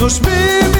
נושמים מזרחית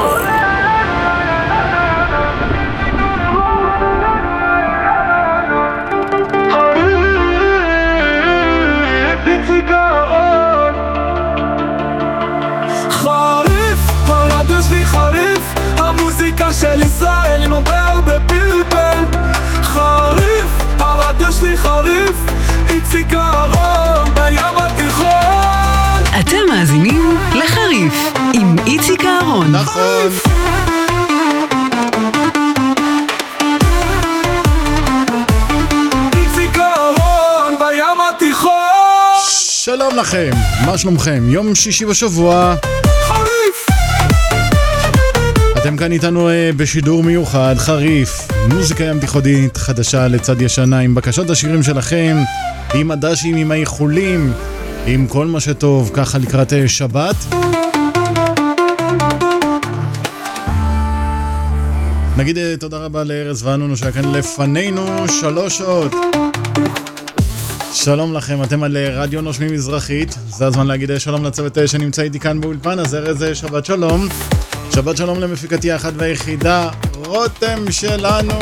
נכון. שלום לכם, מה שלומכם? יום שישי בשבוע, חריף אתם כאן איתנו אה, בשידור מיוחד, חריף, מוזיקה ים תיכונית חדשה לצד ישנה, עם בקשות השירים שלכם, עם הדשים, עם האיחולים, עם כל מה שטוב, ככה לקראת אה, שבת. נגיד אה, תודה רבה לארז ואנונו שהיה כאן לפנינו שלוש שעות. שלום לכם, אתם על אה, רדיו נושמים מזרחית. זה הזמן להגיד אה, שלום לצוות שנמצא איתי כאן באולפן, אז ארז שבת שלום. שבת שלום למפיקתי האחת והיחידה, רותם שלנו.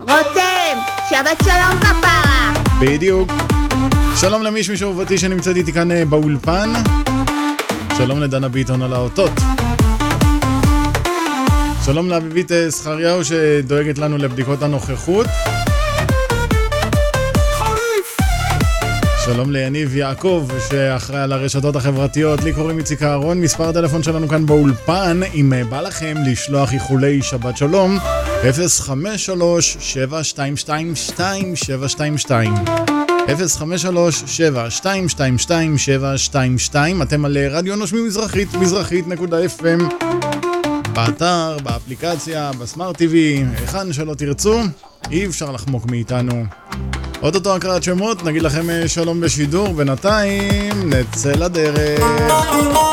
רותם, שבת שלום כפרה. בדיוק. שלום למישמיש אהובתי שנמצאת איתי כאן באולפן. שלום לדנה ביטון על האותות. שלום לאביבית אה, זכריהו שדואגת לנו לבדיקות הנוכחות. שלום ליניב יעקב שאחראי על הרשתות החברתיות, לי קוראים איציק אהרון, מספר הטלפון שלנו כאן באולפן, אם אה, בא לכם לשלוח איחולי שבת שלום, 053-722-2722 053-722-2722 אתם על אה, רדיו נושמים מזרחית, מזרחית.fm באתר, באפליקציה, בסמארט TV, היכן שלא תרצו, אי אפשר לחמוק מאיתנו. אוטוטו הקראת שמות, נגיד לכם אה, שלום בשידור, בינתיים נצא לדרך.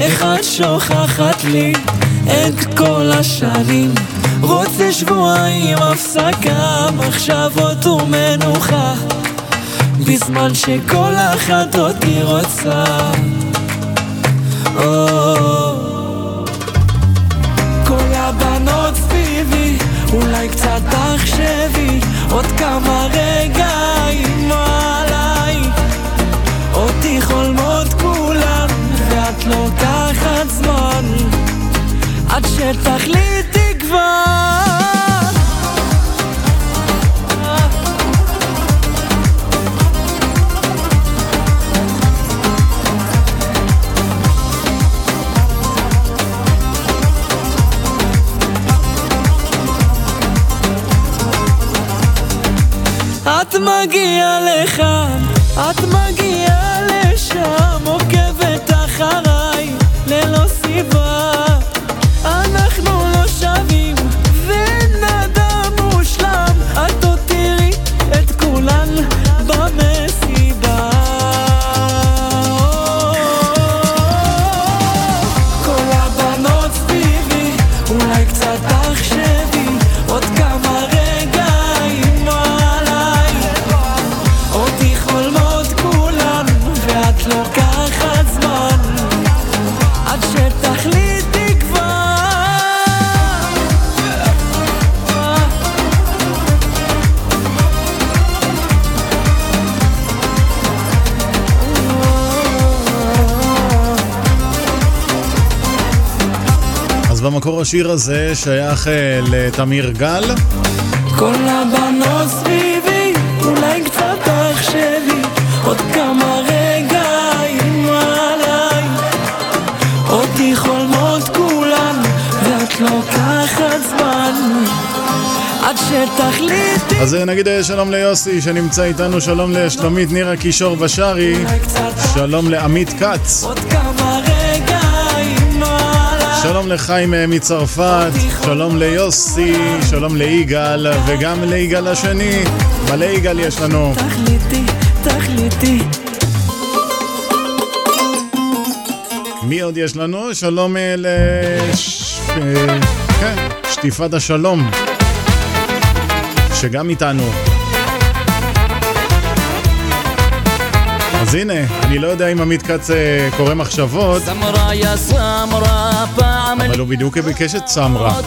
איך את שוכחת לי את כל השנים. רוצה שבועיים הפסקה מחשבות ומנוחה. בזמן שכל אחת אותי רוצה. או, כל הבנות סביבי אולי קצת תחשבי עוד כמה רגעים עליי. אותי חולמות לוקחת זמן עד שתחליטי כבר. את מגיעה לכאן, את מגיעה השיר הזה שייך אה, לתמיר גל. כל הבנות סביבי, אולי קצת תחשבי, עוד כמה רגעים עליי. אותי חולמות כולן, ואת לוקחת זמן. עד שתחליטי, אז אה, נגיד אה, שלום ליוסי שנמצא איתנו, שלום לשלומית נירה קישור בשארי, שלום לעמית כץ, עוד. שלום לחיים אה, מצרפת, שלום ליוסי, שלום ליגאל וגם ליגאל השני. מלא יגאל יש לנו. תחליטי, תחליטי. מי עוד יש לנו? שלום אה, לש... אה, כן, שטיפת השלום, שגם איתנו. אז הנה, אני לא יודע אם עמית כץ קורא מחשבות, סמרה יא סמרה, פעם אבל הוא בדיוק ביקש את סמרה.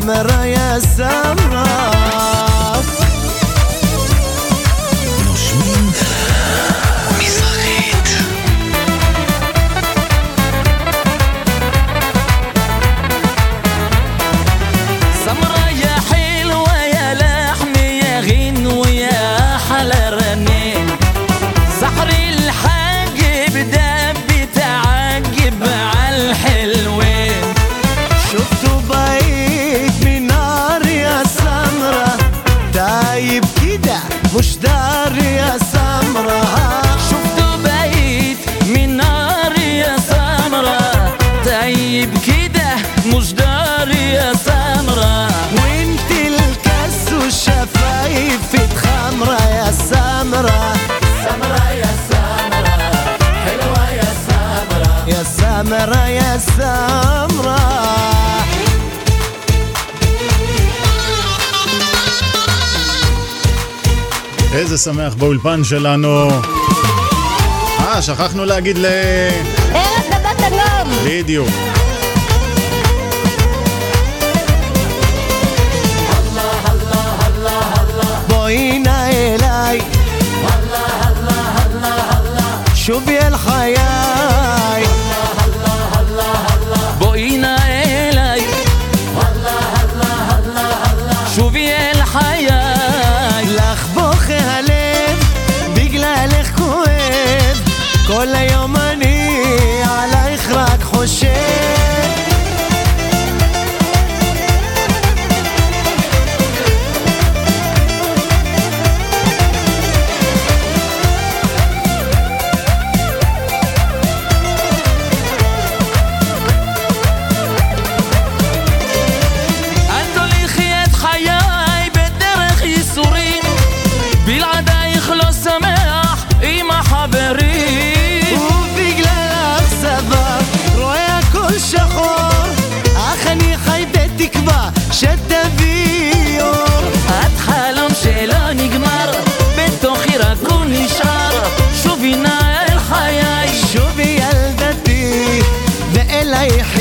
سمرة يا سمرة שמח באולפן שלנו. אה, שכחנו להגיד ל... ארץ דבת אדום! בדיוק. בואי נא שוב יהיה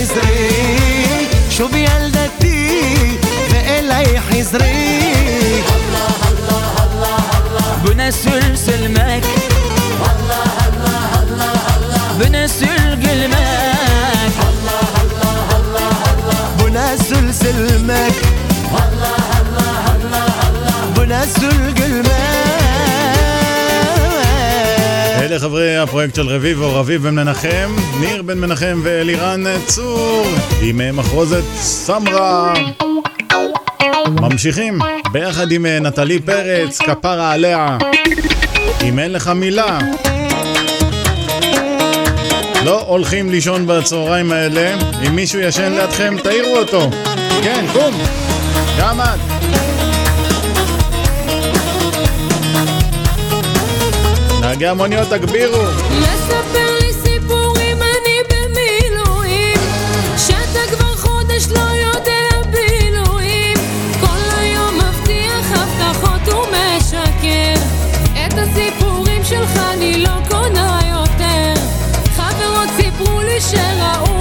حزري. شو بيلدتي؟ فإلي حزري. الله الله الله بنسل سلمك الله الله الله الله بنسل قلمك الله الله الله بنسل سلمك الله الله الله الله بنسل قلمك חברי הפרויקט של רביבו, רביב בן מנחם, ניר בן מנחם ואלירן צור, עם מחרוזת סמרה. ממשיכים, ביחד עם נטלי פרץ, כפרה עליה. אם אין לך מילה. לא הולכים לישון בצהריים האלה, אם מישהו ישן לידכם, תעירו אותו. כן, קום, גם את. נהגי המוניות תגבירו. מספר לי סיפורים, אני במילואים שאתה כבר חודש לא יודע בילויים. כל היום מבטיח הבטחות ומשקר. את הסיפורים שלך אני לא קונה יותר. חברות סיפרו לי שראו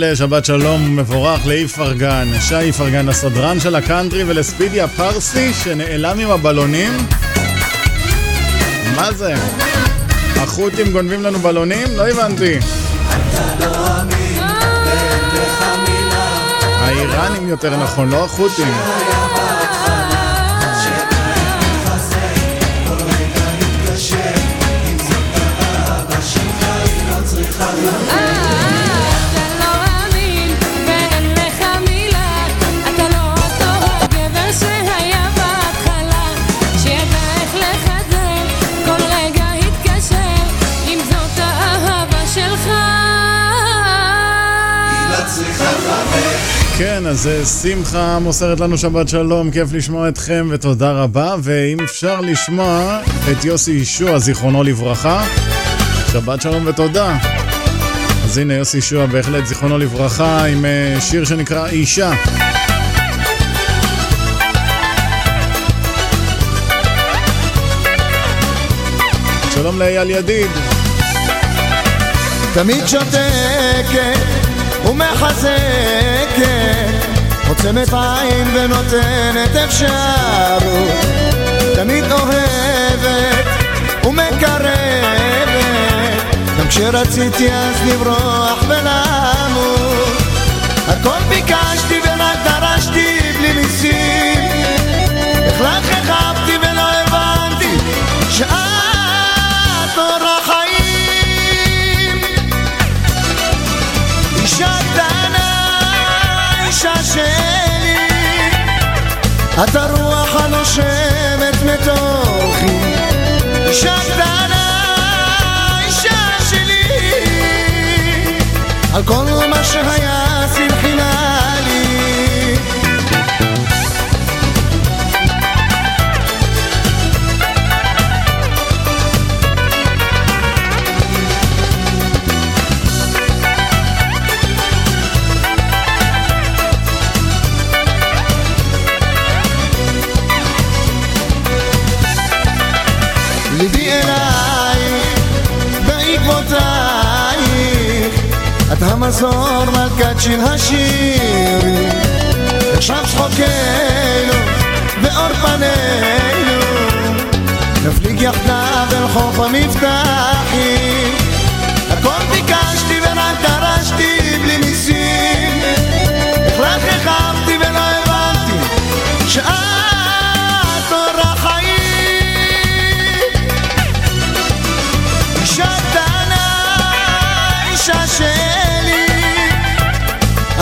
נאחל שבת שלום מבורך לאיפרגן, שי איפרגן הסדרן של הקאנטרי ולספידי הפרסי שנעלם עם הבלונים. מה זה? החות'ים גונבים לנו בלונים? לא הבנתי. האיראנים יותר נכון, לא החות'ים. כן, אז אה, שמחה מוסרת לנו שבת שלום, כיף לשמוע אתכם ותודה רבה. ואם אפשר לשמוע את יוסי ישוע, זיכרונו לברכה, שבת שלום ותודה. אז הנה יוסי ישוע, בהחלט זיכרונו לברכה, עם אה, שיר שנקרא אישה. שלום לאייל ידיד. תמיד שותקת ומחזקת עוצמת עין ונותנת אפשרות תמיד אוהבת ומקרבת גם כשרציתי אז לברוח ולמות. הכל ביקשתי את הרוח הנושמת מתוכי, אישה קטנה, אישה שלי, על כל מה שהיה המזור מלכת של השירים, עכשיו צחוקנו ואור פנינו, נפליג יחדיו אל חוף המבטחים.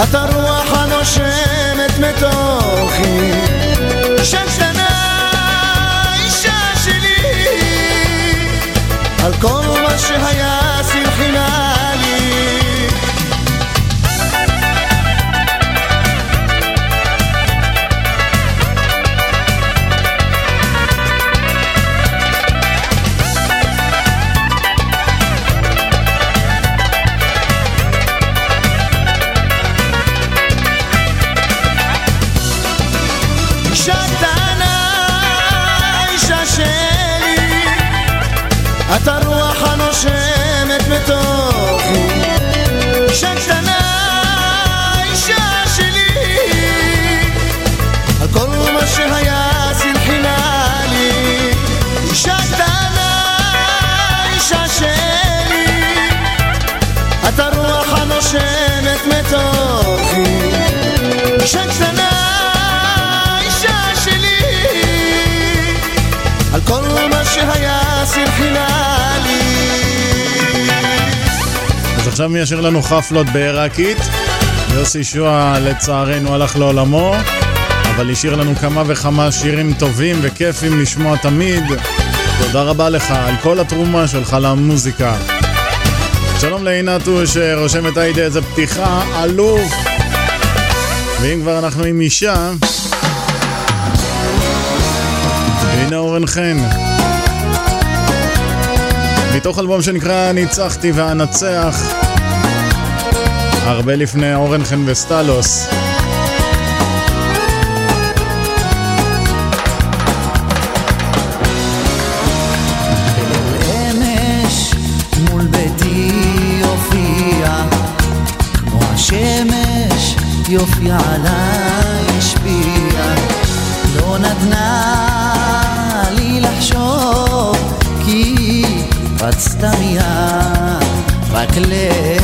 את הרוח הנושמת מתוכי. קטנה, אישה שלי, על כל מה שהיה אישה קטנה, אישה שלי, על כל מה שהיה שמחינה לי. אישה קטנה, אישה שלי, את הרוח הנושמת מתוכי. אישה קטנה, אישה שלי, על כל מה שהיה שמחינה עכשיו מיישר לנו חפלות בעיראקית. יוסי שועה לצערנו הלך לעולמו, אבל השאיר לנו כמה וכמה שירים טובים וכיפים לשמוע תמיד. תודה רבה לך על כל התרומה שלך למוזיקה. שלום לעינתו שרושמת היידה איזה פתיחה, אלוף. ואם כבר אנחנו עם אישה, הנה אורן חן. מתוך אלבום שנקרא ניצחתי ואנצח, הרבה לפני אורן חן וסטלוס. יופי לא מיד רק לאהוב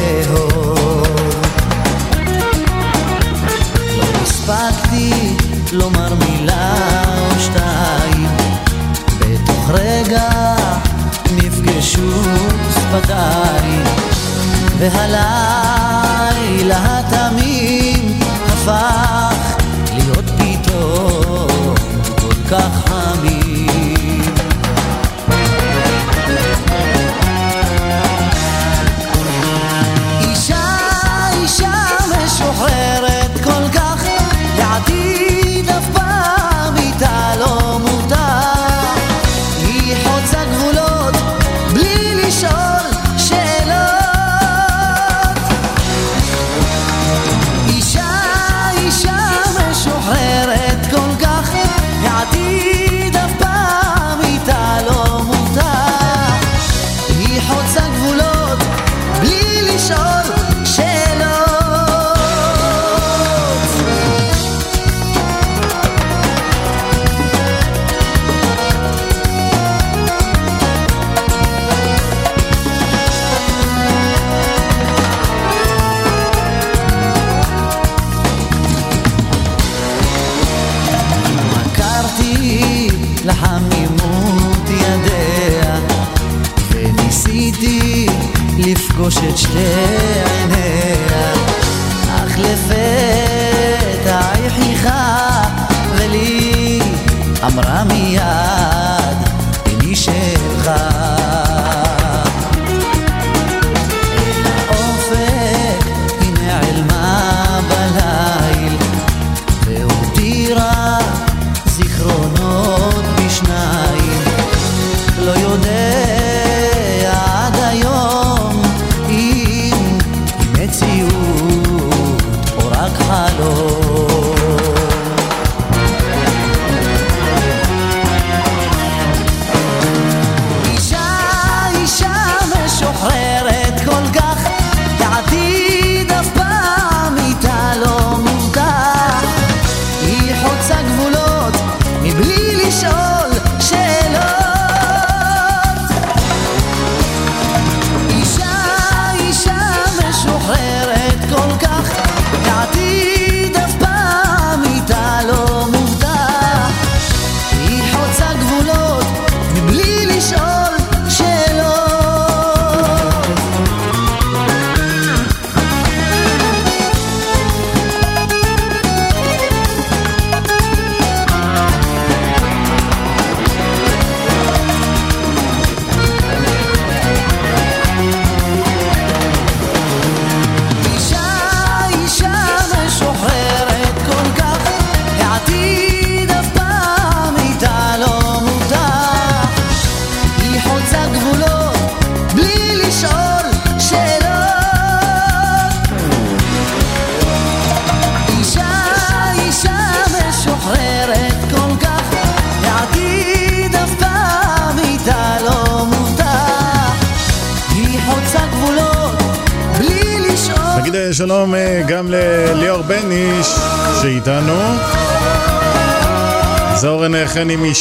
והלילה התמים הפך להיות פתאום כל כך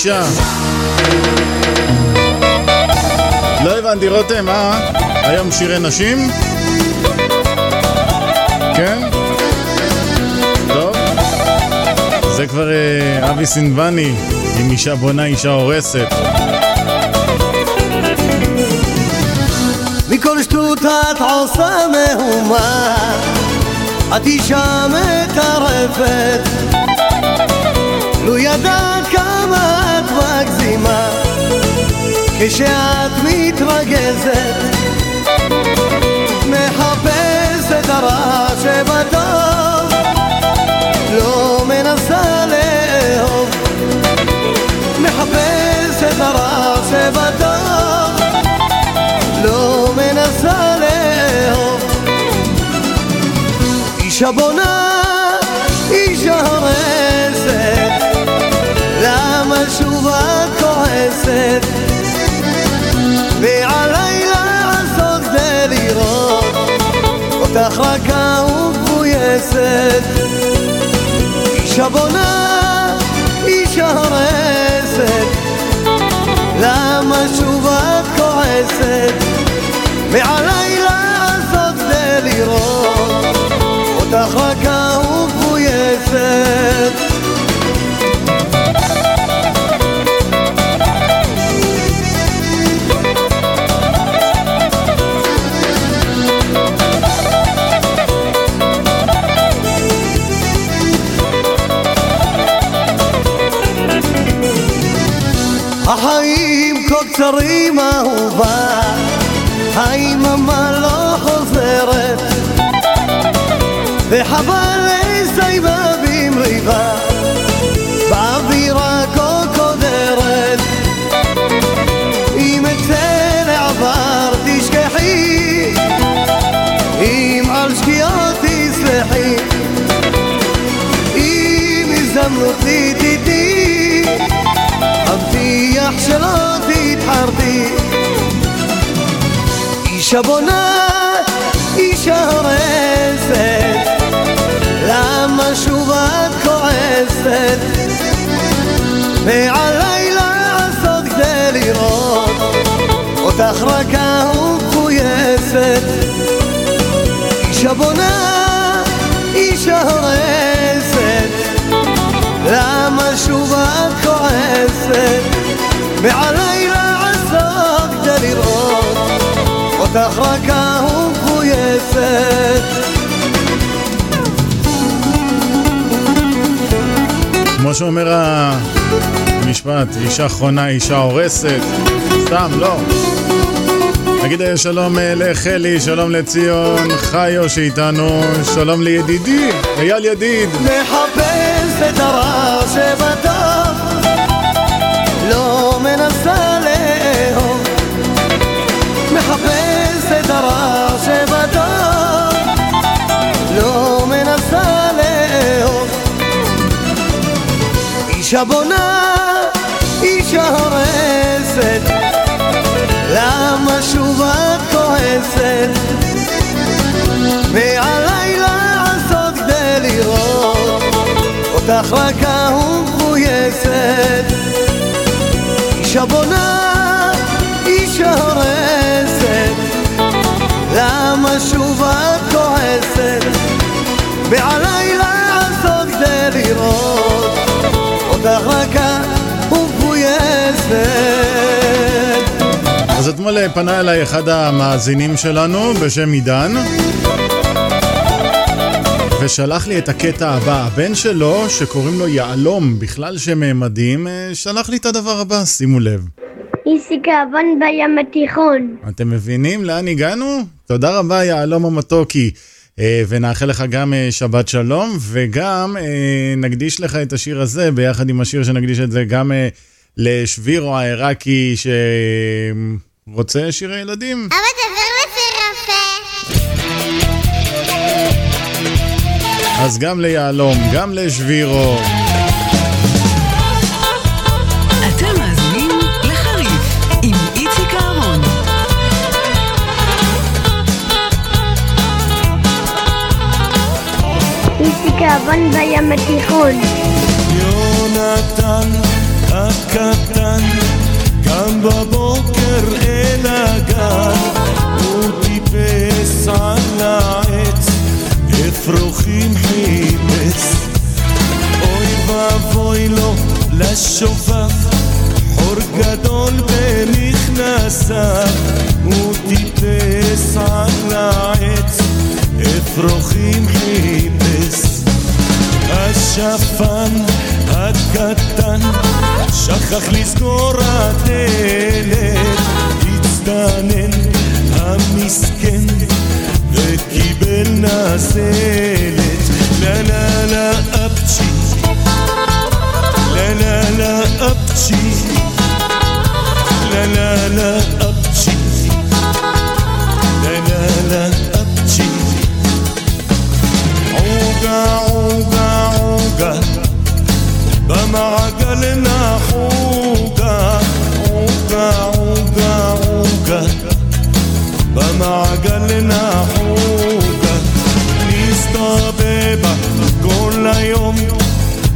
אישה. לא הבנתי, רותם, אה? היום שירי נשים? כן? טוב. זה כבר אה, אבי סינבני עם אישה בונה, אישה הורסת. מכל שטות את עושה מהומה את אישה מטרפת לו ידעת כמה כשאת מתרגזת מחפשת הרע שבטוב לא מנסה לאהוב. מחפשת הרע שבטוב לא מנסה לאהוב. אישה בונה, ומבויסת אישה בונה, אישה הורסת. למה שוב את כועסת? ועליי לעשות כדי לראות אותך רכה ומבויסת arriman אישה בונה, אישה הורסת למה שוב את כועסת? ועליי לעשות כדי לראות אותך רכה ומפויסת אישה בונה, אישה הורסת למה שוב את כועסת? ועליי אותך רכה ומפויסת כמו שאומר המשפט, אישה חונה, אישה הורסת. סתם, לא. נגיד שלום לחלי, שלום לציון, חיו שאיתנו, שלום לידידי, אייל ידיד. מחפש את הרע שבטוב, לא מנסה אישה בונה, אישה הורסת. למה שוב את כועסת? ועליי לעשות כדי לראות אותך רכה ומבויסת אישה בונה, אישה הורסת למה שוב את כועסת? ועליי לעשות כדי לראות אותך רכה ומבויסת אז אתמול אה, פנה אליי אחד המאזינים שלנו בשם עידן ושלח לי את הקטע הבא. הבן שלו, שקוראים לו יהלום, בכלל שם מדהים, אה, שלח לי את הדבר הבא, שימו לב. איסיק האבן בים התיכון. אתם מבינים לאן הגענו? תודה רבה, יהלום המתוקי. אה, ונאחל לך גם שבת שלום, וגם נקדיש לך את השיר הזה, ביחד עם השיר שנקדיש את זה גם לשבירו העיראקי, ש... רוצה שירי ילדים? אבא תעביר יפה. אז גם ליהלום, גם לשבירו. האבן בים התיכון. יונתן הקטן קם בבוקר אל הגן הוא טיפס על העץ אפרוחים חיפש אוי ואבוי לו לשופף חור גדול במכנסיו. הוא טיפס על העץ אפרוחים חיפש השפן הקטן שכח לסגור הדלת הצטנן המסכן וקיבל נזלת. לה לה לה אפצ'י. לה לה לה אפצ'י. לה לה לה אפצ'י. לה לה לה אפצ'י. עוגה עוגה במעגל נחוגה עוגה עוגה עוגה במעגל נחוגה נסתובבה כל היום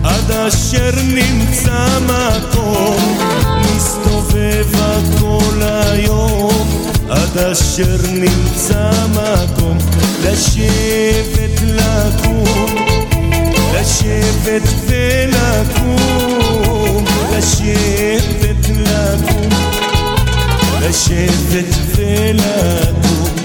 עד אשר נמצא מקום. מסתובבה כל היום עד אשר נמצא מקום. לשבת לקום לשבת ולקום לשבת לקום לשבת ולקום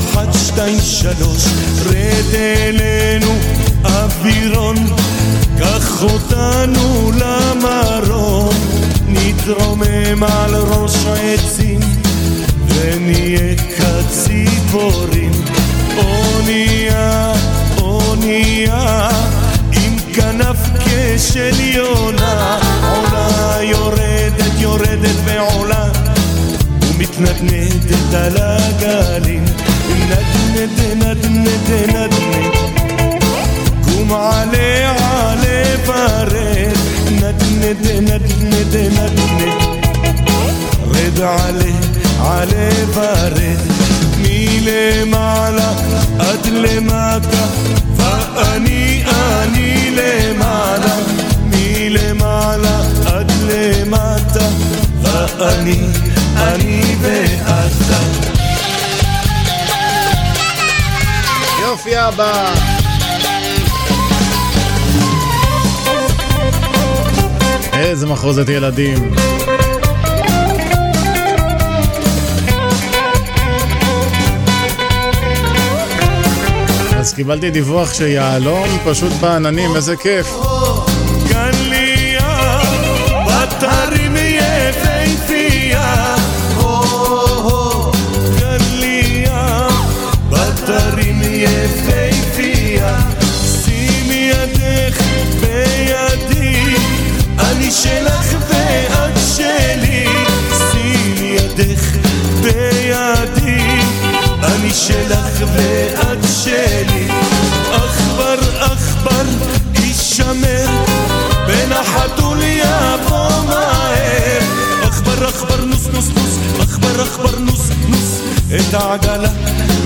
אחת, שתיים, שלוש, רד אלינו אווירון, קח אותנו למרום, נתרומם על ראש העצים, ונהיה כציפורים, אונייה, אונייה, עם כנף כשל יונה, עולה יורדת, יורדת ועולה, ומתנדנדת על הגלים, دنى دنى دنى دنى دنى قوم علي علي فارس ندنى دنى دنى دنى دنى غد علي علي فارس ميلي معلا قتل مكة فأني أني لي معلا ميلي معلا قتل مكة فأني أني بأس יופי הבא. איזה מחוזת ילדים. אז קיבלתי דיווח שיהלום פשוט בעננים, איזה כיף. כאן לי שלך ואת שלי. עכבר, עכבר, הישמר, בין החתול יבוא מהר. עכבר, עכבר, נוס, נוס, נוס, עכבר, עכבר, נוס, נוס, את העגלה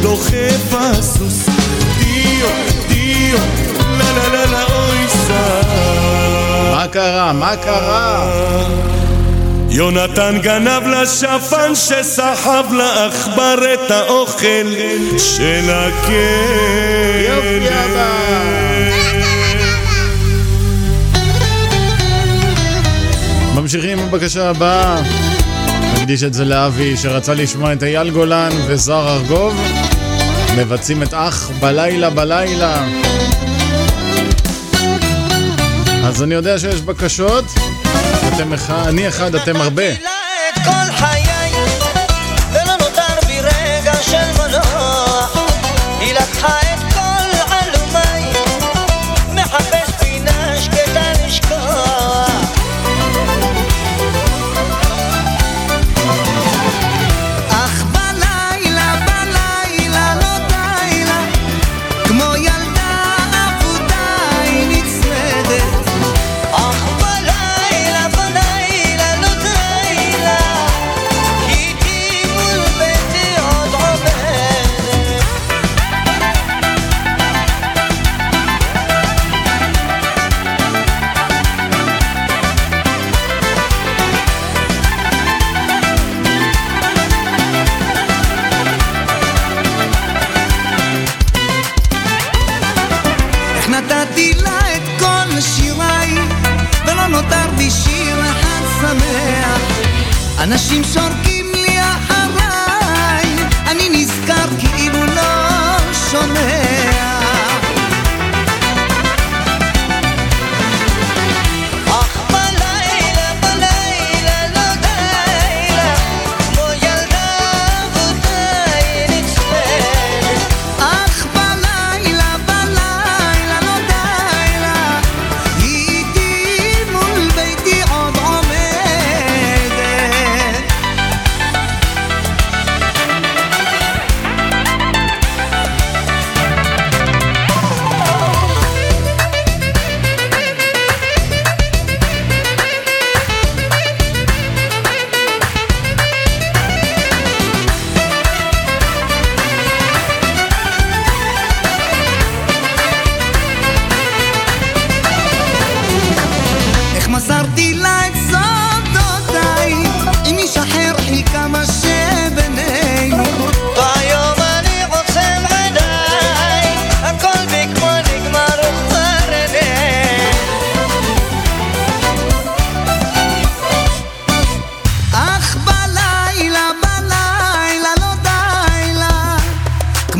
דוחף הסוס. דיו, דיו, לה לה לה לה אוי סע. מה קרה? מה קרה? יונתן גנב לשפן שסחב לעכבר את האוכל של יופי, אבא. הכלב. ממשיכים עם הבקשה הבאה. נקדיש את זה לאבי שרצה לשמוע את אייל גולן וזוהר ארגוב מבצעים את אח בלילה בלילה. אז אני יודע שיש בקשות, אתם אחד, אני אחד, אתם הרבה.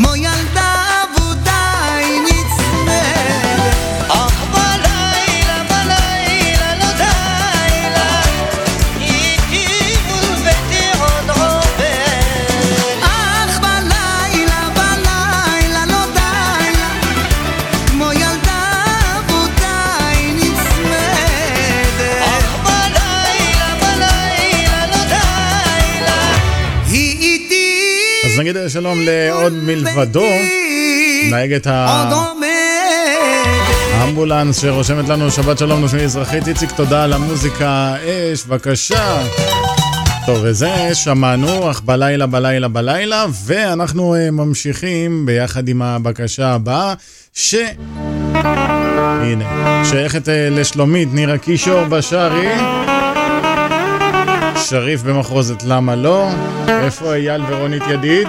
כמו ילדה לעוד מלבדו, נהגת עוד האמבולנס שרושמת לנו שבת שלום נושמי אזרחית. איציק, תודה על המוזיקה. אש, בבקשה. טוב, וזה שמענו, אך בלילה, בלילה, בלילה, ואנחנו uh, ממשיכים ביחד עם הבקשה הבאה, ש... הנה, שייכת uh, לשלומית, נירה קישור בשארי. שריף במחרוזת למה לא? איפה אייל ורונית ידיד?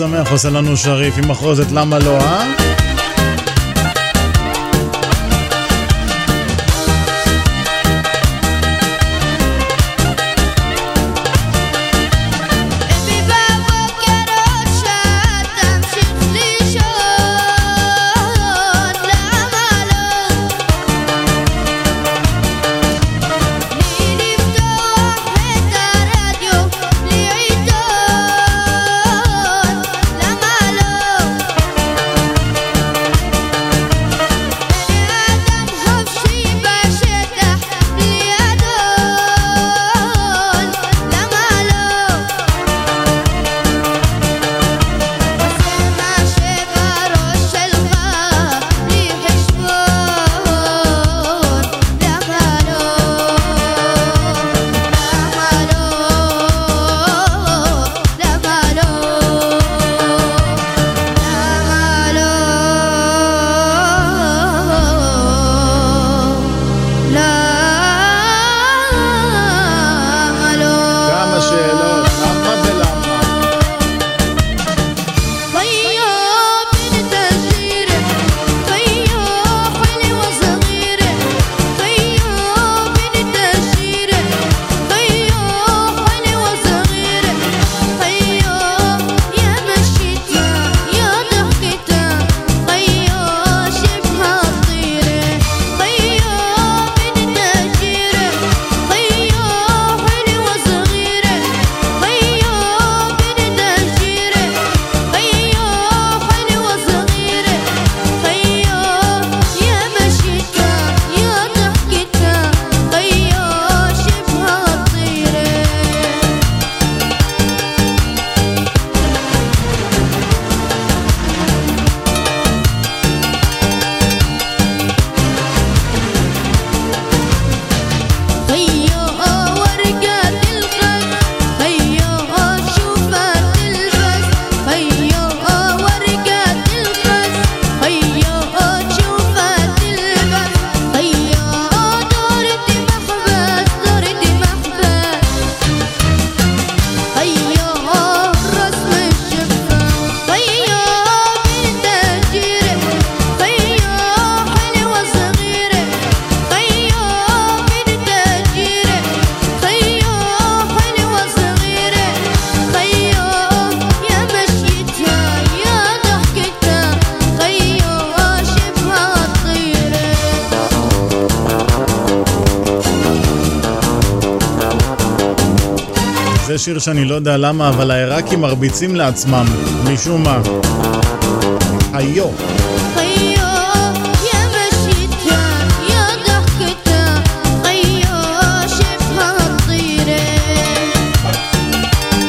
שמח עושה לנו שריף עם מחרוזת למה לא, אה? שיר שאני לא יודע למה, אבל העיראקים מרביצים לעצמם, משום מה. היו.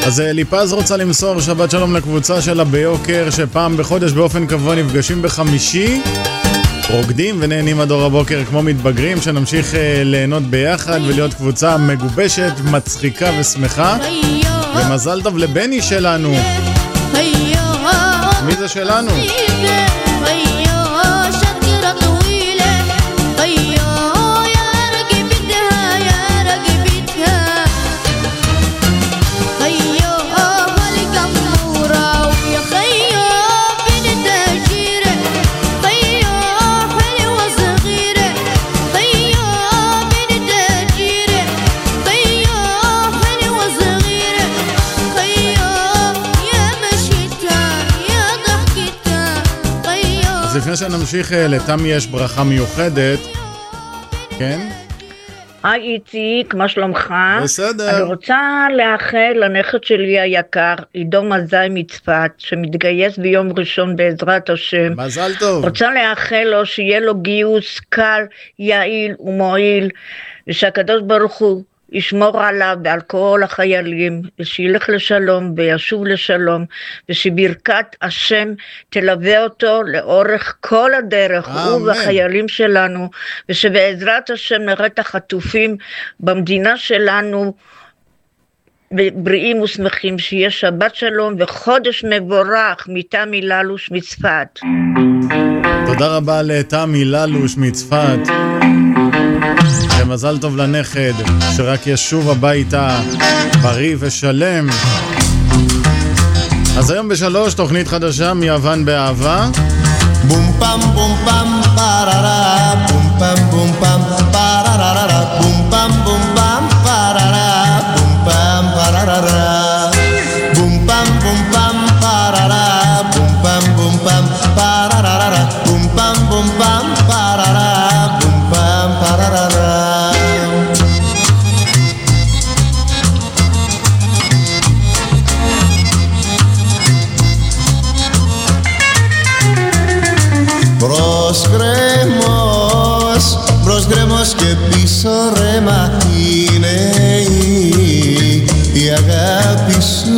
אז אה, ליפז רוצה למסור שבת שלום לקבוצה שלה ביוקר, שפעם בחודש באופן קבוע נפגשים בחמישי, רוקדים ונהנים עד אור הבוקר כמו מתבגרים, שנמשיך אה, ליהנות ביחד ולהיות קבוצה מגובשת, מצחיקה ושמחה. ומזל טוב לבני שלנו. מי זה שלנו? לפני שנמשיך אה, לתמי יש ברכה מיוחדת, כן? היי איציק, מה שלומך? בסדר. אני רוצה לאחל לנכד שלי היקר, עידו מזאי מצפת, שמתגייס ביום ראשון בעזרת השם. מזל טוב. רוצה לאחל לו שיהיה לו גיוס קל, יעיל ומועיל, ושהקדוש ברוך הוא ישמור עליו ועל כל החיילים, ושילך לשלום וישוב לשלום, ושברכת השם תלווה אותו לאורך כל הדרך, אמן. הוא והחיילים שלנו, ושבעזרת השם נראה את החטופים במדינה שלנו. בריאים ושמחים, שיהיה שבת שלום וחודש מבורך מתמי ללוש מצפת. תודה רבה לתמי ללוש מצפת. ומזל טוב לנכד, שרק ישוב הביתה בריא ושלם. אז היום בשלוש, תוכנית חדשה מיוון באהבה. בום פם בום פם פררה בום πίσω ρέμα είναι η, η αγάπη σου.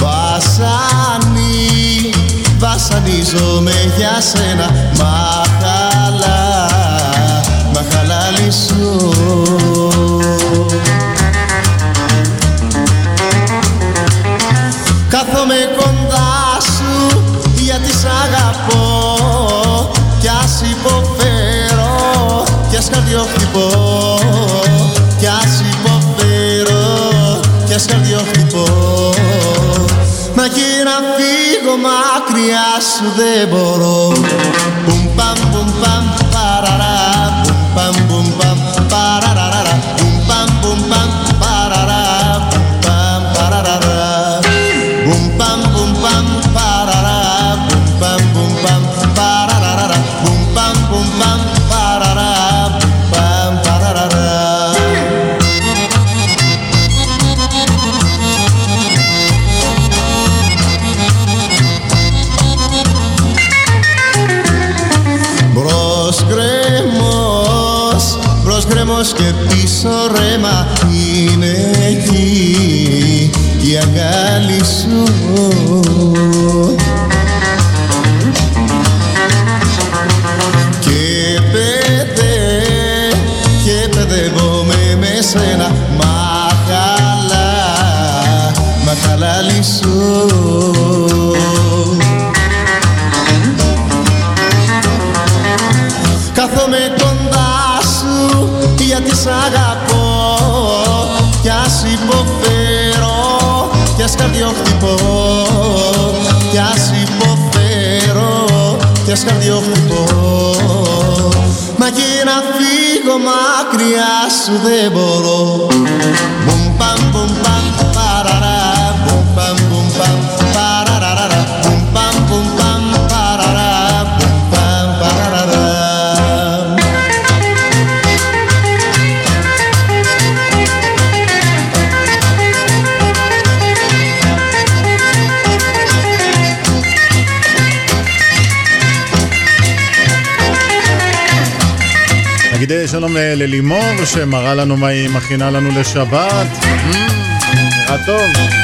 Βασανί, βασανίζομαι για σένα φύγω μακριά σου δεν μπορώ. Μπουμ παμ μπουμ παμ παραρά Μπουμ παμ μπουμ παμ παραραραρα μπρος γκρέμος και πίσω ρέμα είναι εκεί η αγκάλη σου. Και παιδε, και παιδεύομαι με σένα Μαχαλά, μαχαλάλι σου καρδιοχτυπώ Κι ας υποφέρω, κι ας καρδιοχτυπώ. Μα και να φύγω μακριά σου δεν μπορώ. Μπουμ παμ שלום ל- ללימור, שמראה לנו מה היא מכינה לנו לשבת. Mm, נראה טוב.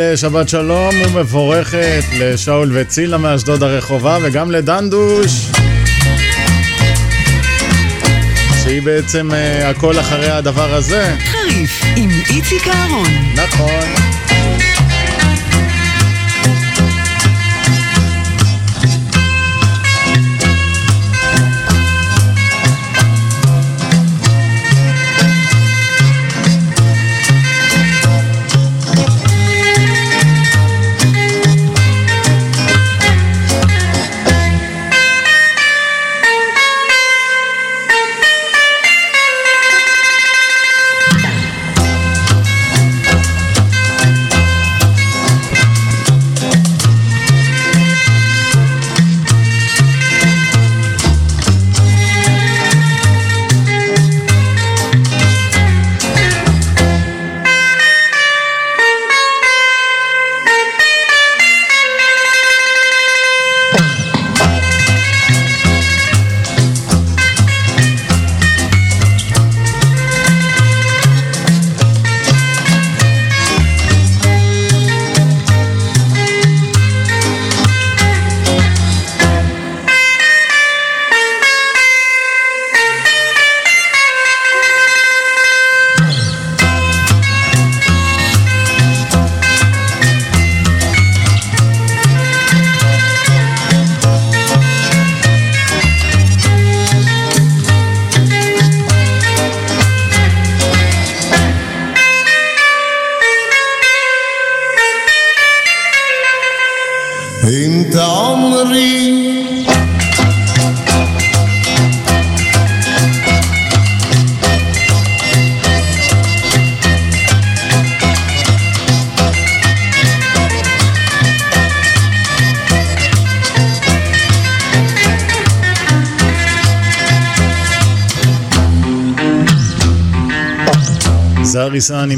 נאחל אה, שבת שלום ומבורכת לשאול וצילה מאשדוד הרחובה וגם לדנדוש שהיא בעצם אה, הכל אחרי הדבר הזה. חריף עם איציק אהרון. נכון.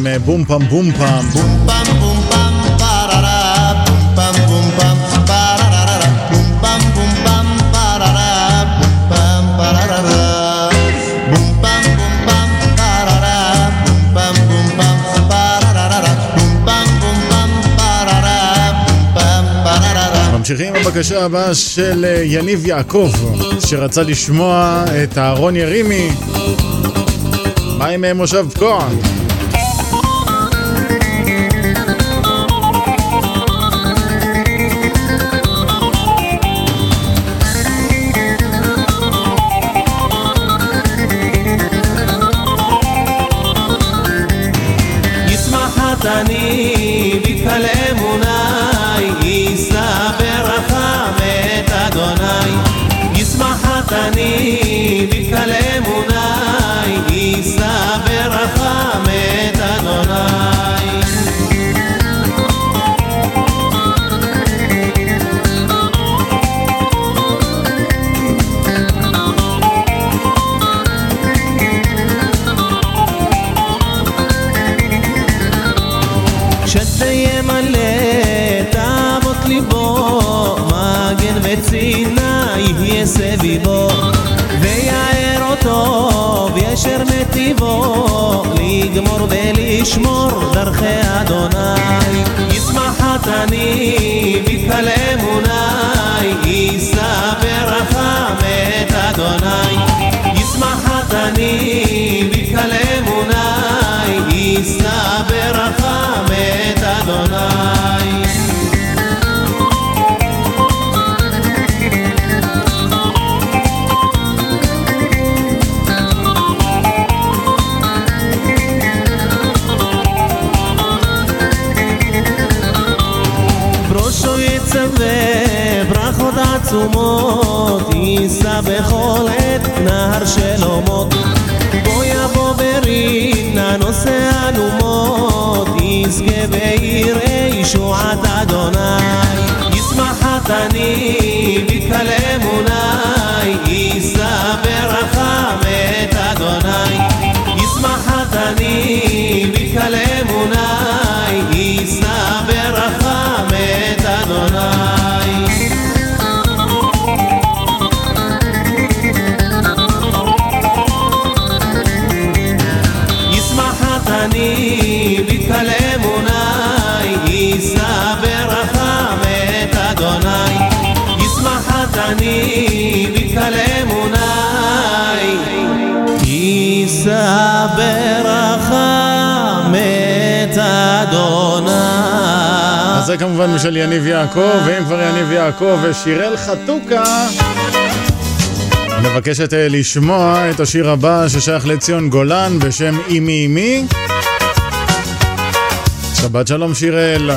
עם בום פם בום פם. ממשיכים בבקשה הבאה של יניב יעקב, שרצה לשמוע את אהרון ירימי. מה עם מושב פקוע? אני בקהל אמוני, יישא ברחם את אדוני. ישמח אני בקהל אמוני, יישא ברחם את אדוני. אז זה כמובן משל יניב יעקב, ואם כבר יניב יעקב ושירל חתוכה. מבקשת אה, לשמוע את השיר הבא ששייך לציון גולן בשם "אימי אימי". שבת שלום שיראל.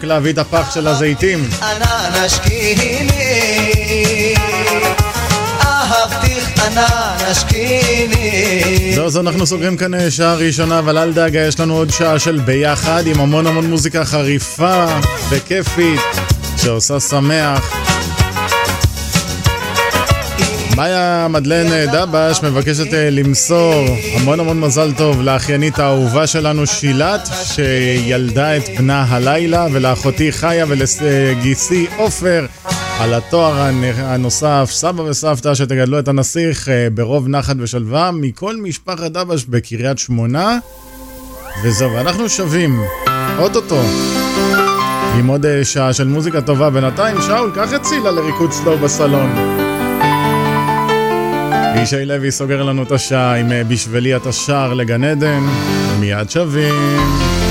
חשק להביא את הפח של הזיתים. אנא נשקיני אהבתיך אנא נשקיני זהו, אז אנחנו סוגרים כאן אה, שעה ראשונה, אבל אל דאגה, יש לנו עוד שעה של ביחד, עם המון המון מוזיקה חריפה וכיפית, שעושה שמח. מאיה מדלן אה, דבש מבקשת אה, למסור המון המון מזל טוב לאחיינית האהובה שלנו שילת, שילדה את בנה הלילה, ולאחותי חיה ולגיסי עופר. על התואר הנ- הנוסף, סבא וסבתא שתגדלו את הנסיך אה, ברוב נחת ושלווה מכל משפחת דבש בקריית שמונה. וזהו, ואנחנו שווים, אוטוטו, עם עוד שעה של מוזיקה טובה. בינתיים, שאול, קח את צילה לריקוד סלואו בסלון. ישי לוי סוגר לנו את השעה עם אה, בשבילי אתה שר לגן עדן, מיד שווים.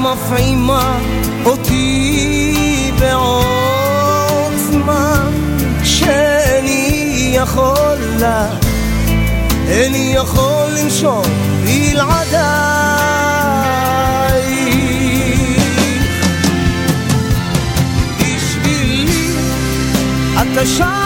מפעימה אותי בעוצמה שאיני יכול לה איני יכול לנשום בלעדיי בשבילי אתה שר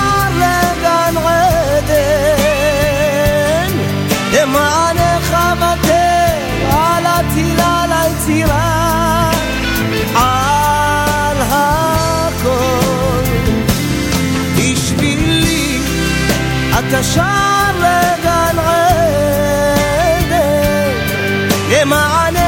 אתה שר לגן עדן. למענך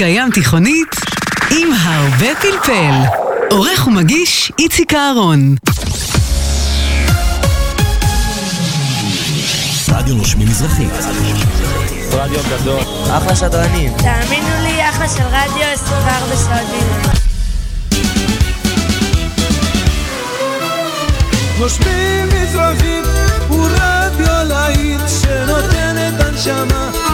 מוזיקה ים תיכונית עם הרבה פלפל. עורך ומגיש איציק אהרון. רדיו נושמים מזרחית. רדיו גדול. אחלה שדרנים. תאמינו לי, אחלה של רדיו 24 שעות ביממה. נושמים מזרחית הוא רדיו להיט שנותן את הנשמה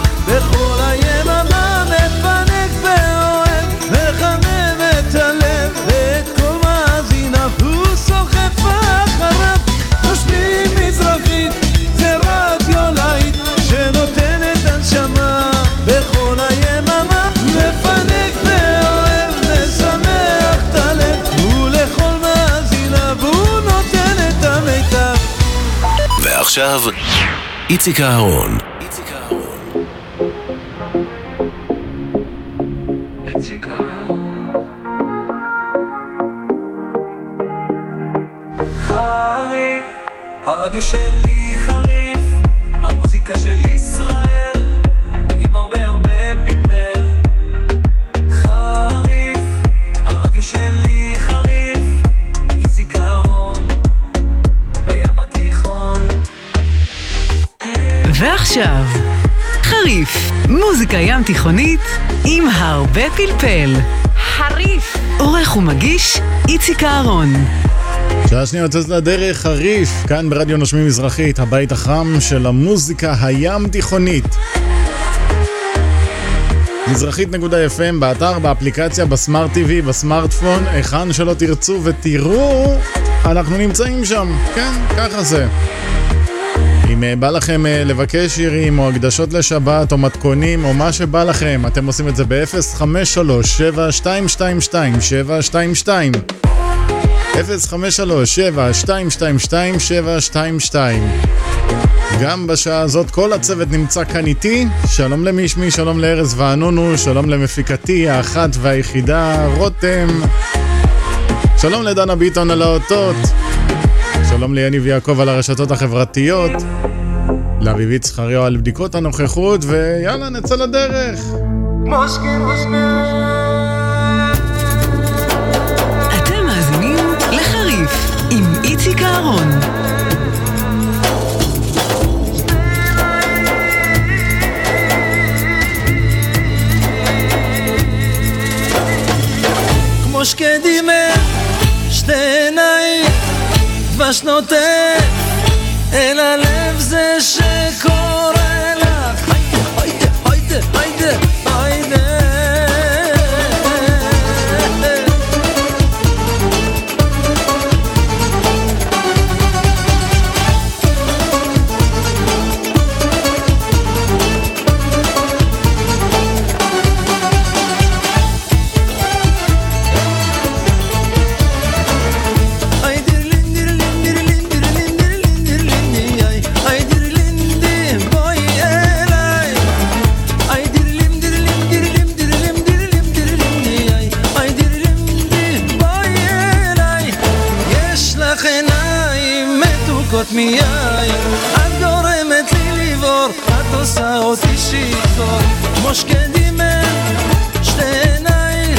ועכשיו, איציק אהרון. חריף, מוזיקה ים תיכונית עם הרבה פלפל. חריף. עורך ומגיש איציק אהרון. שעה שנייה יוצאת לדרך, חריף, כאן ברדיו נושמים מזרחית, הבית החם של המוזיקה הים תיכונית. מזרחית.fm, באתר, באפליקציה, בסמארט TV, בסמארטפון, היכן שלא תרצו ותראו, אנחנו נמצאים שם, כן, ככה זה. אם אה, בא לכם אה, לבקש שירים או הקדשות לשבת או מתכונים או מה שבא לכם, אתם עושים את זה ב-053-7222-722 053-7222-722 גם בשעה הזאת כל הצוות נמצא כאן איתי, שלום למישמי, שלום לארז וענונו, שלום למפיקתי האחת והיחידה רותם, שלום לדנה ביטון על האותות, שלום ליניב יעקב על הרשתות החברתיות, לאביבית זכריו על בדיקות הנוכחות, ויאללה נצא לדרך. אתם מאזינים לחריף עם איציק אהרון. שקדים שתי עיניים דבש נותן אל הלב זה שקורא לך. היידה, היידה, היידה, היידה mosh geldme shteyn ey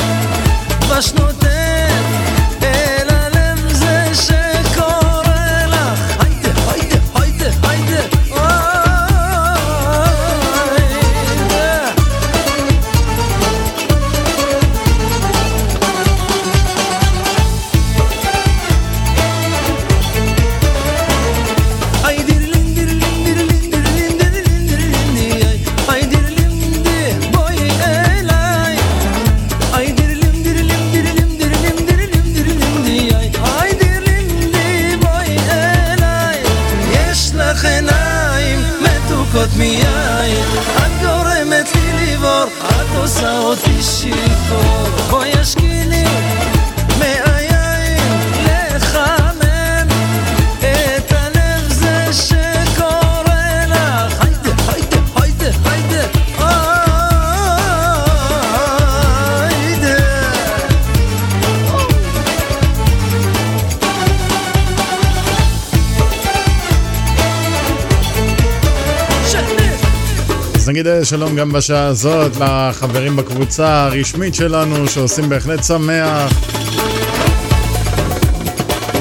נגיד אה, שלום גם בשעה הזאת לחברים בקבוצה הרשמית שלנו שעושים בהחלט שמח.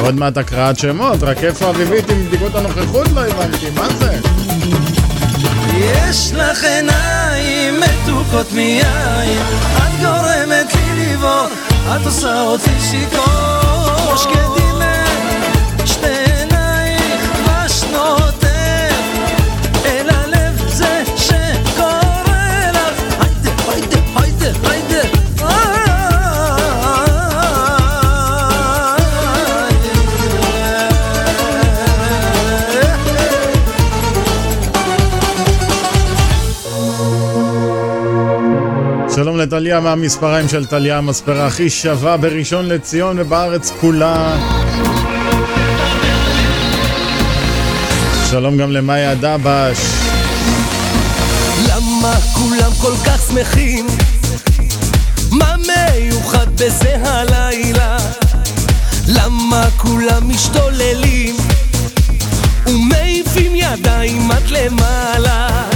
עוד מעט הקראת שמות, רק איפה אביבית עם בדיקות הנוכחות לא הבנתי, מה זה? יש לך עיניים מתוקות מיין את גורמת לי לבעור את עושה אותי שיכור לטליה מהמספריים של טליה, המספרה הכי שווה בראשון לציון ובארץ כולה. שלום גם למאיה דבש. למה כולם כל כך שמחים? מה מיוחד בזה הלילה? למה כולם משתוללים ומעיפים ידיים עד למעלה?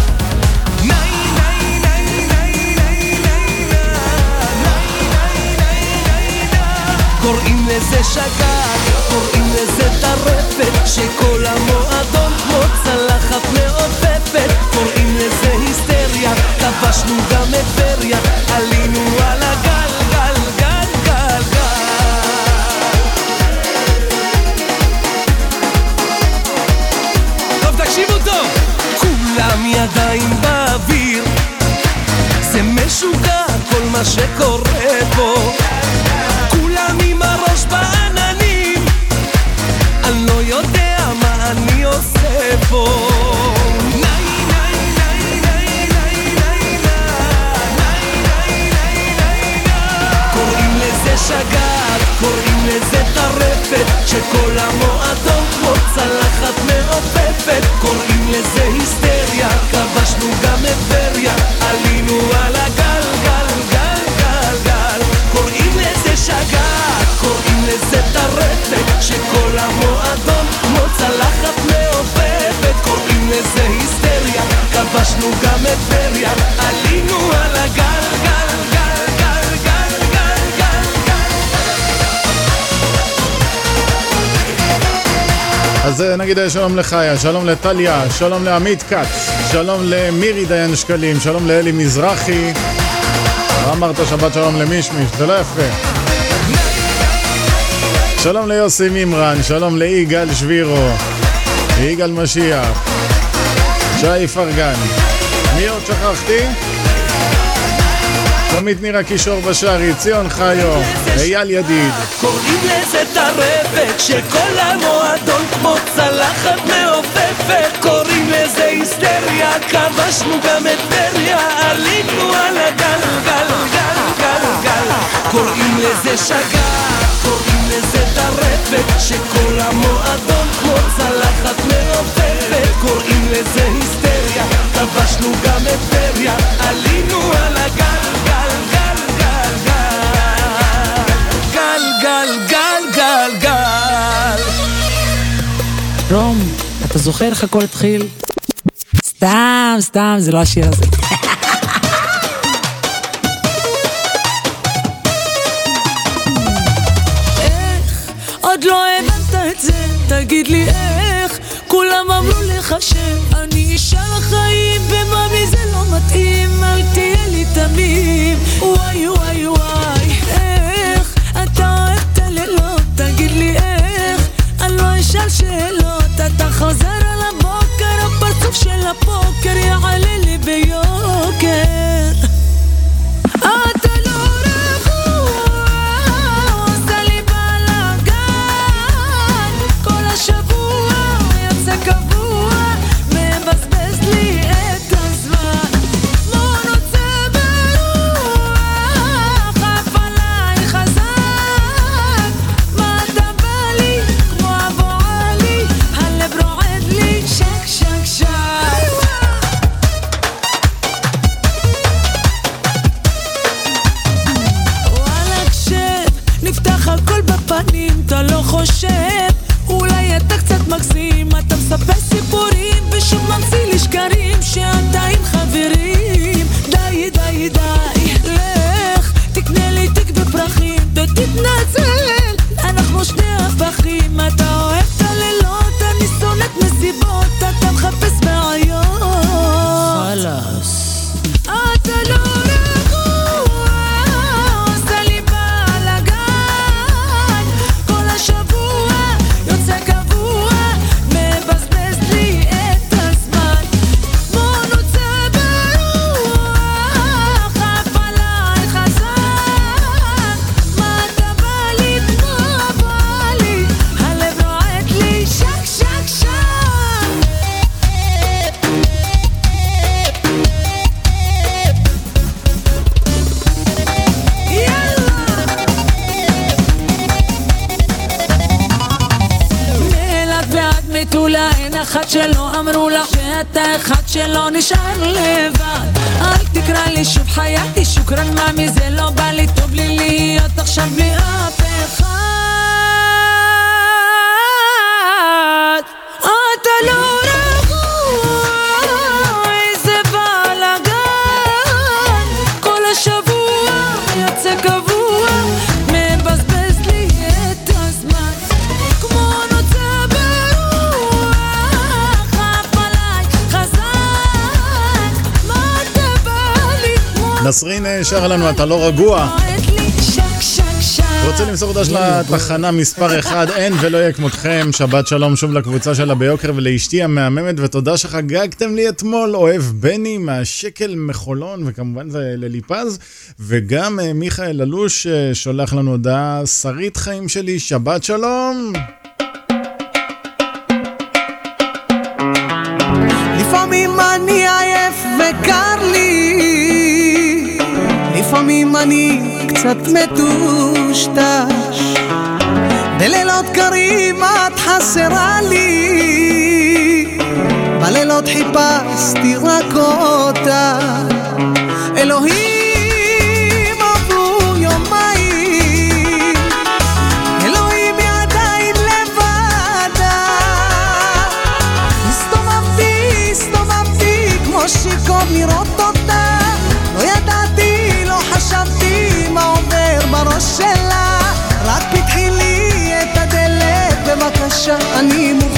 קוראים לזה שגג, קוראים לזה טרפת שכל המועדון כמו צלחת מעופפת. קוראים לזה היסטריה, כבשנו גם את טבריה עלינו על הגל, גל, גל, גל, גל. טוב תקשיבו טוב. כולם ידיים באוויר. זה משוגע כל מה שקורה פה כולם עם הראש בעננים. אני לא יודע מה אני עושה פה. שגעת, קוראים לזה טרפת שכל המועדון כמו צלחת מעופפת. קוראים לזה היסטריה, כבשנו גם את טבריה עלינו על הגל, לזה היסטריה, גם על אז נגיד שלום לחיה, שלום לטליה, שלום לעמית כץ, שלום למירי דיין שקלים, שלום לאלי מזרחי. אמרת שבת שלום למישמיש, זה לא יפה. שלום ליוסי מימרן, שלום ליגאל שבירו, יגאל משיח, שי פרגן. מי עוד שכחתי? תמיד נירה קישור בשארי, ציון חיו, אייל ידיד. קוראים לזה טרפת שכל המועדון כמו צלחת מעופפת קוראים לזה היסטריה כבשנו גם את טבריה עלינו על הגל גל גל גל גל קוראים לזה שגעת לזה טרפת שכל המועדון כמו צלחת מעופפת קוראים לזה היסטריה כבשנו גם את טבריה עלינו על הגל גל גל גל גל גל גל גל גל רום, אתה זוכר איך הכל התחיל? סתם, סתם, זה לא השיר הזה. עוד לא הבנת את זה, תגיד לי איך. כולם אמרו לך שאני אישה לחיים ומה מזה לא מתאים? אל תהיה לי תמים. וואי וואי וואי איך? אתה אוהב את הלילות תגיד לי איך? אני לא אשאל שאלות אתה חוזר על הבוקר הפרצוף של הפוקר יעלה לי ביוקר נשאר לנו אתה לא רגוע. רוצה למסור דש לתחנה מספר 1, אין ולא יהיה כמותכם. שבת שלום שוב לקבוצה שלה ביוקר ולאשתי המהממת, ותודה שחגגתם לי אתמול, אוהב בני מהשקל מחולון, וכמובן זה לליפז. וגם אה, מיכאל אלוש אה, שולח לנו הודעה, שרית חיים שלי, שבת שלום. לפעמים אני קצת מטושטש. בלילות קרים את חסרה לי. בלילות חיפשתי רק אותה. אלוהים שקוף לראות אותו שאני מוכן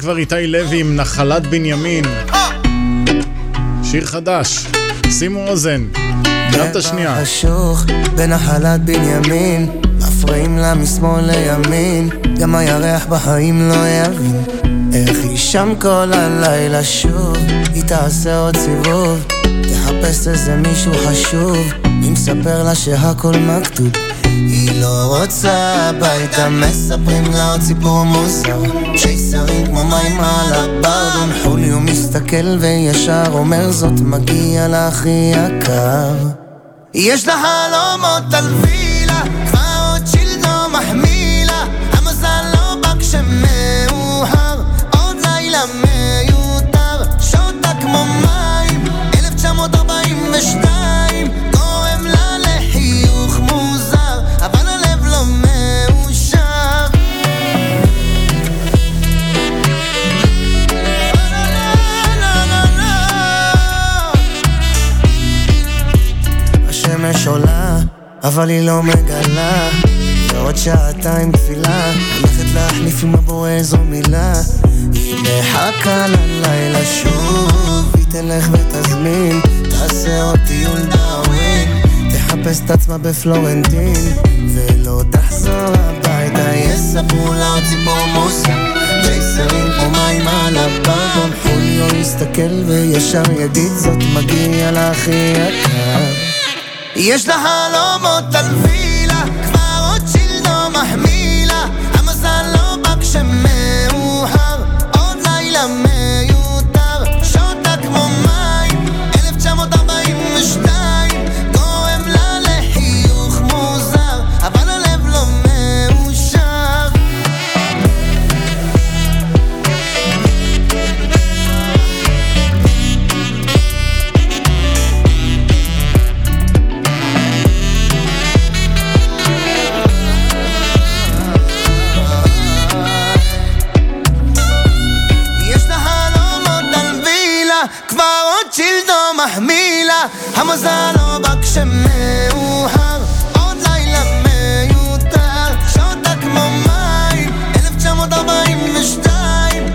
כבר איתי לוי עם נחלת בנימין. שיר חדש, שימו אוזן. גם את השנייה. חשוך בנחלת בנימין, מפריעים לה משמאל לימין, גם הירח בחיים לא יבין. איך היא שם כל הלילה שוב, היא תעשה עוד סיבוב, תחפש איזה מישהו חשוב, מי מספר לה שהכל מכתוב. לא רוצה הביתה, מספרים לה עוד סיפור מוזר. צ'ייסרים כמו מים על הבר, דון חוליו מסתכל וישר אומר זאת מגיע להכי יקר יש לה חלומות על השמש עולה, אבל היא לא מגלה. ועוד שעתיים תפילה, הולכת להחליף עם הבורא איזו מילה. היא מחכה ללילה שוב, היא תלך ותזמין. תעשה עוד טיול דאווין תחפש את עצמה בפלורנטין. ולא תחזור הביתה, יספרו לה עוד ציפור מוסר. צ'ייסרים כמו מים על דון חוליו יסתכל וישר יגיד זאת מגיע להכי יקר יש לה חלומות על וילה, המזל לא בא כשמאוחר, עוד לילה מיותר, שותה כמו מים, 1942,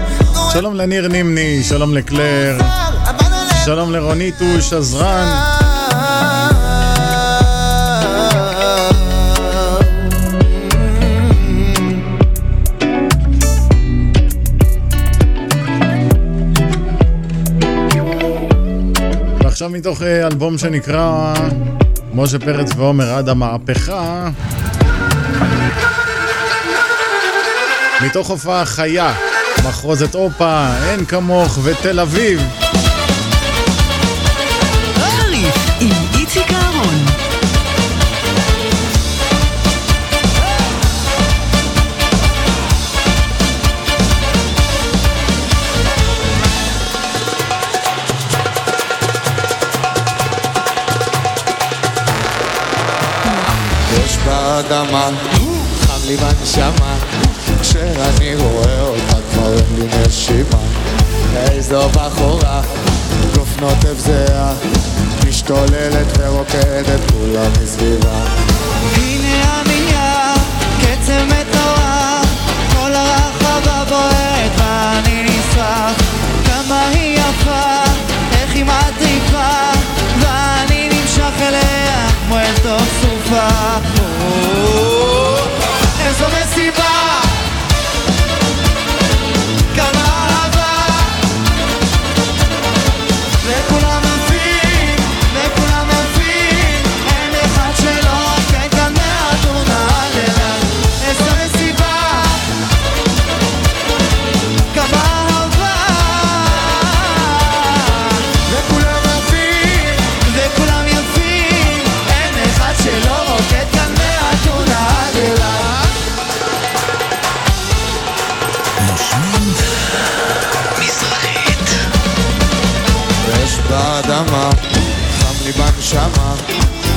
שלום לניר נימני, שלום לקלר, שלום לרוניטוש עזרן. ועכשיו מתוך אה, אלבום שנקרא משה פרץ ועומר עד המהפכה. מתוך הופעה חיה, מחרוזת אופה, אין כמוך ותל אביב יש באדמה, חם לי בנשמה, כשאני רואה אותה כבר אין לי נשימה. איזו בחורה, גוף נוטף זהה, משתוללת ורוקדת כולה מסביבה. הנה ענייה, קצב מטורף, כל הרחבה בוערת ואני נשרף. כמה היא יפה, איך היא מטריפה, ואני נמשך אליה כמו אל סופה. או, שמה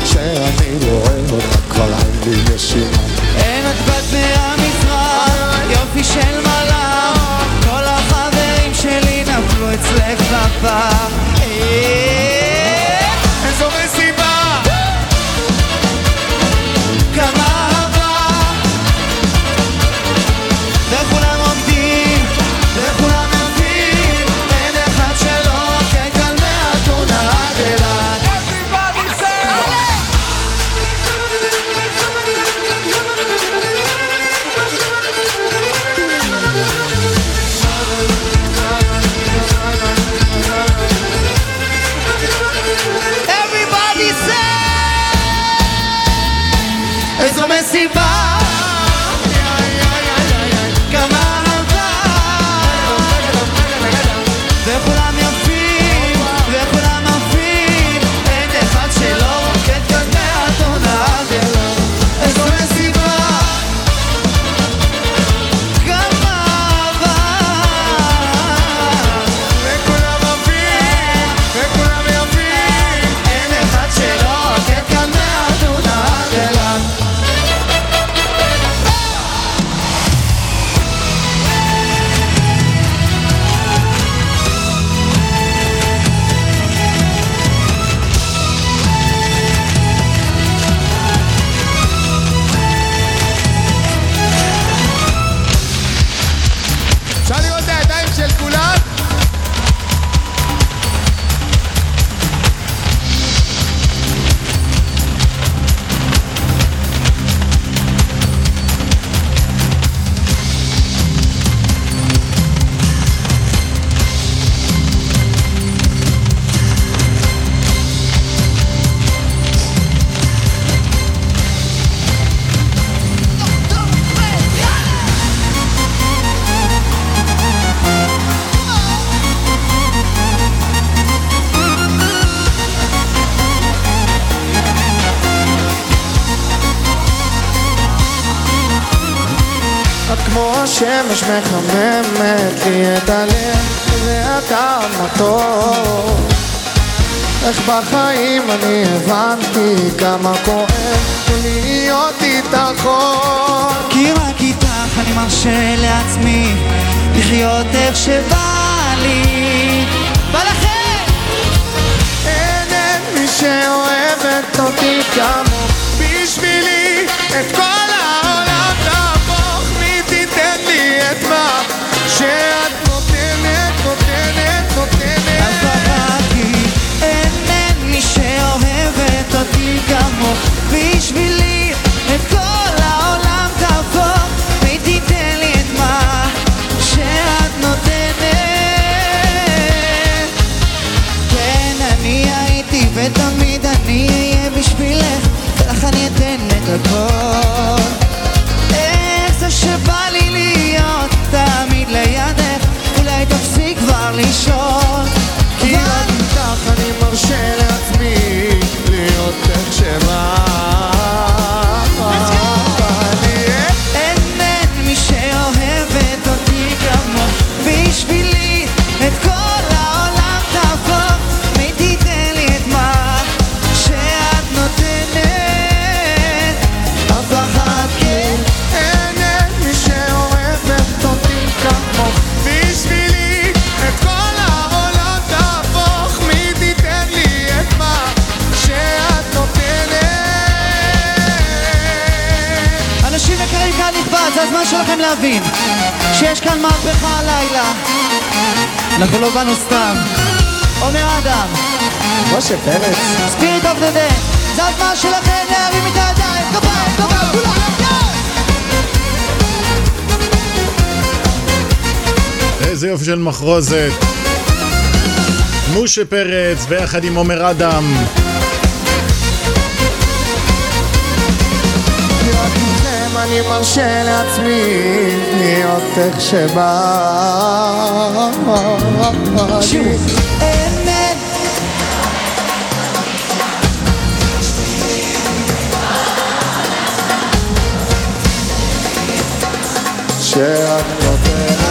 שאני לא אוהב אותה כבר אין לי נשימה. אין את בת מהמזרח, יופי של מלאך. כל החברים שלי נפלו אצלך בפח. מחממת לי את הלב ואתה מתוק. איך בחיים אני הבנתי כמה כואב להיות איתך עוד כי רק איתך אני מרשה לעצמי לחיות איך שבא להבין שיש כאן מהפכה הלילה. אנחנו לא באנו סתם. עומר אדם. משה פרץ. spirit of the day. זה הזמן שלכם להרים את הידיים. כפיים, כפיים, כולם. איזה יופי של מחרוזת. משה פרץ ביחד עם עומר אדם. אני מרשה לעצמי להיות איך שבא. אמת. שאת נותנת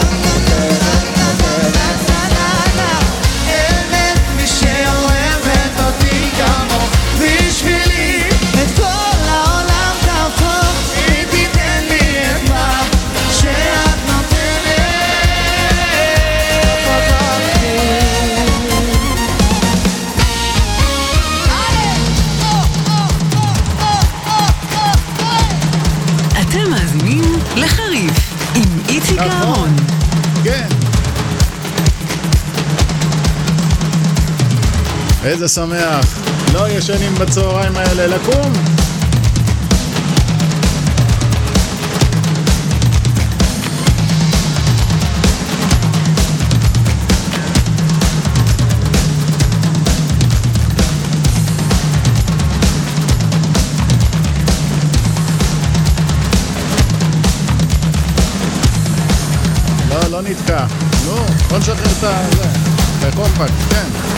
איזה שמח. לא ישנים בצהריים האלה, לקום. לא, לא נתקע. נו, בוא נשחרר את ה... זה. את הקומפקט, כן.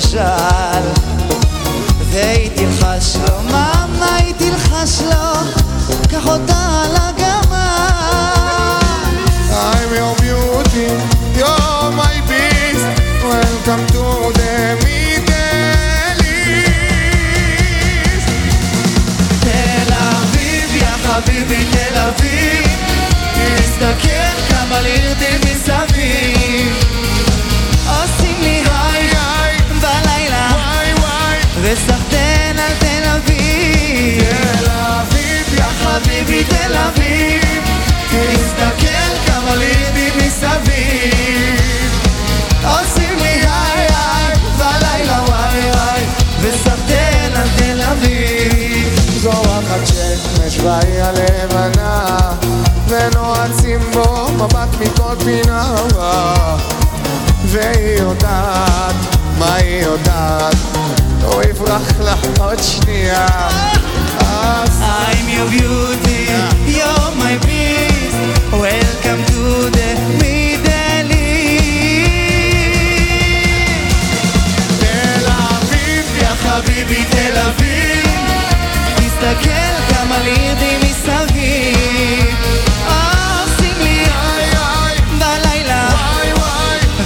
shot.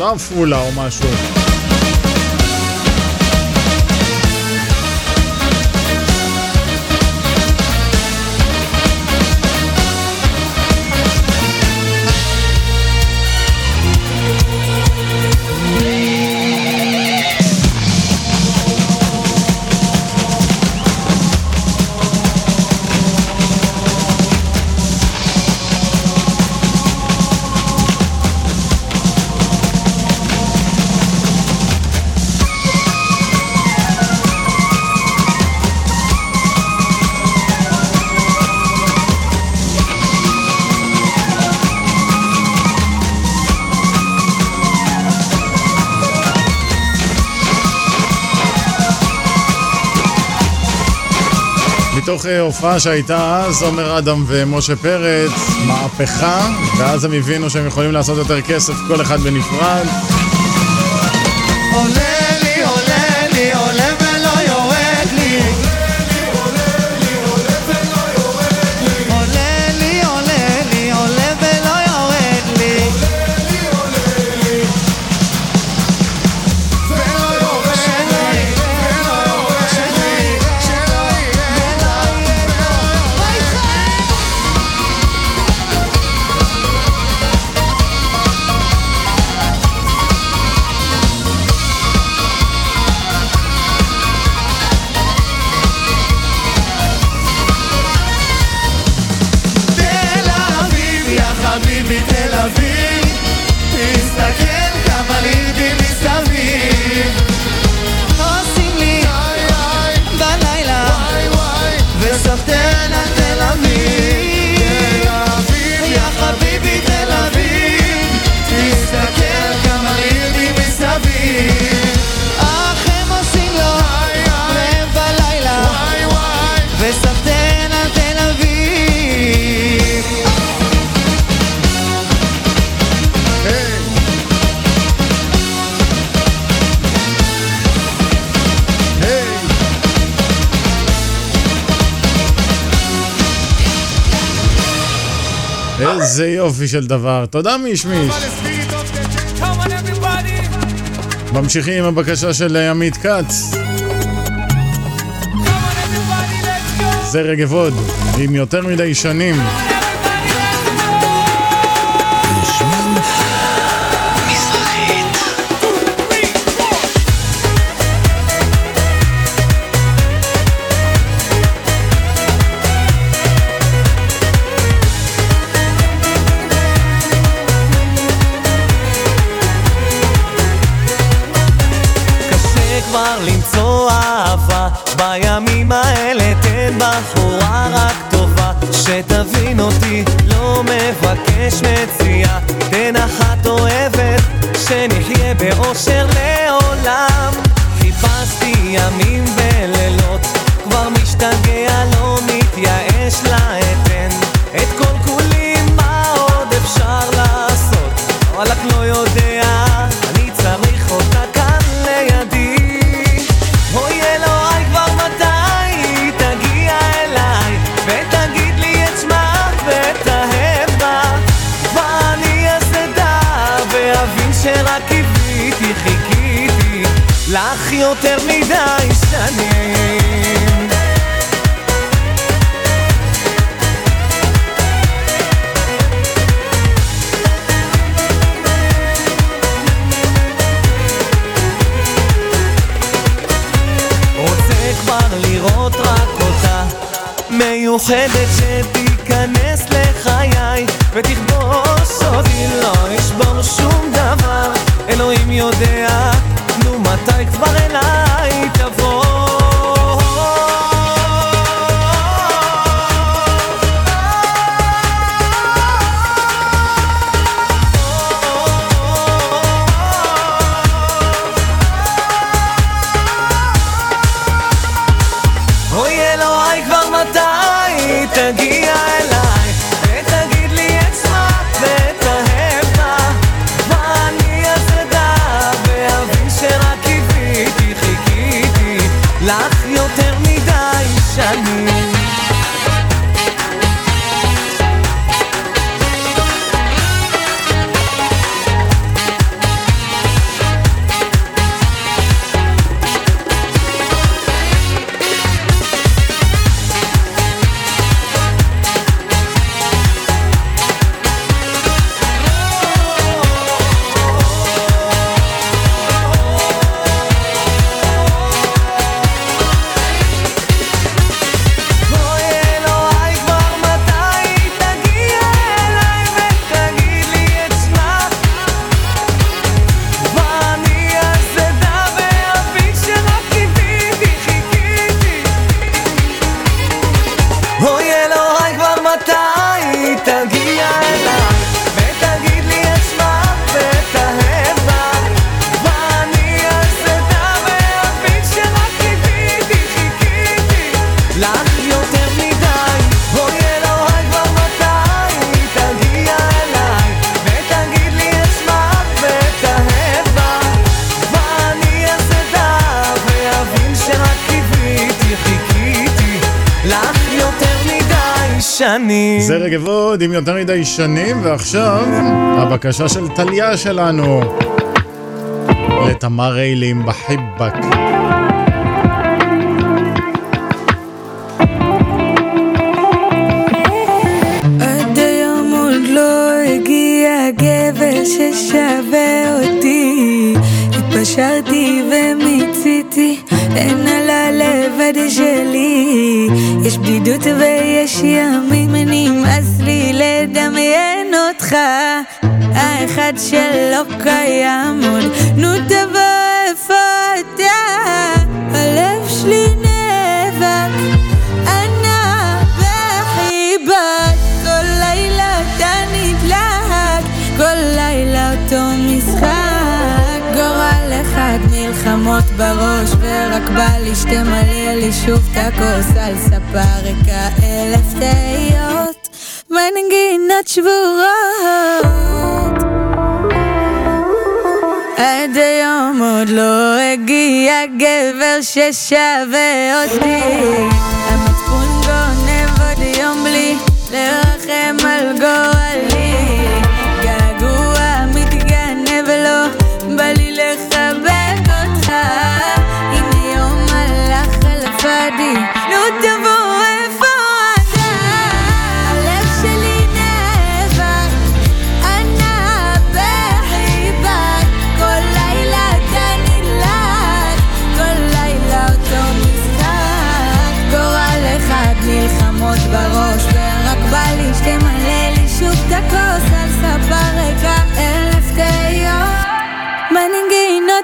Dá um fulão, macho. מתוך הופעה שהייתה אז, עומר אדם ומשה פרץ, מהפכה, ואז הם הבינו שהם יכולים לעשות יותר כסף, כל אחד בנפרד. של דבר. תודה מיש מיש. ממשיכים עם הבקשה של אה, עמית כץ. זה רגב עוד, עם יותר מדי שנים. Come on, mi. pretending צעדים יותר מדי שנים, ועכשיו הבקשה של טליה שלנו לתמר ריילים בחיבק. לא אין על הלבד שלי יש בדידות ויש ימים נמאס לי לדמיין אותך, האחד שלא קיים עוד, נו תבוא איפה אתה, הלב שלי נאבק, ענה בחיבה. כל לילה אתה נדלק, כל לילה אותו משחק, גורל אחד מלחמות בראש, ורק בא לי שתמלא לי שוב את הכוס. על ספה ריקה אלף תהיות. מנגינת שבורות עד היום עוד לא הגיע גבר ששווה אותי. המצפון גונב עוד יום בלי לרחם על גורם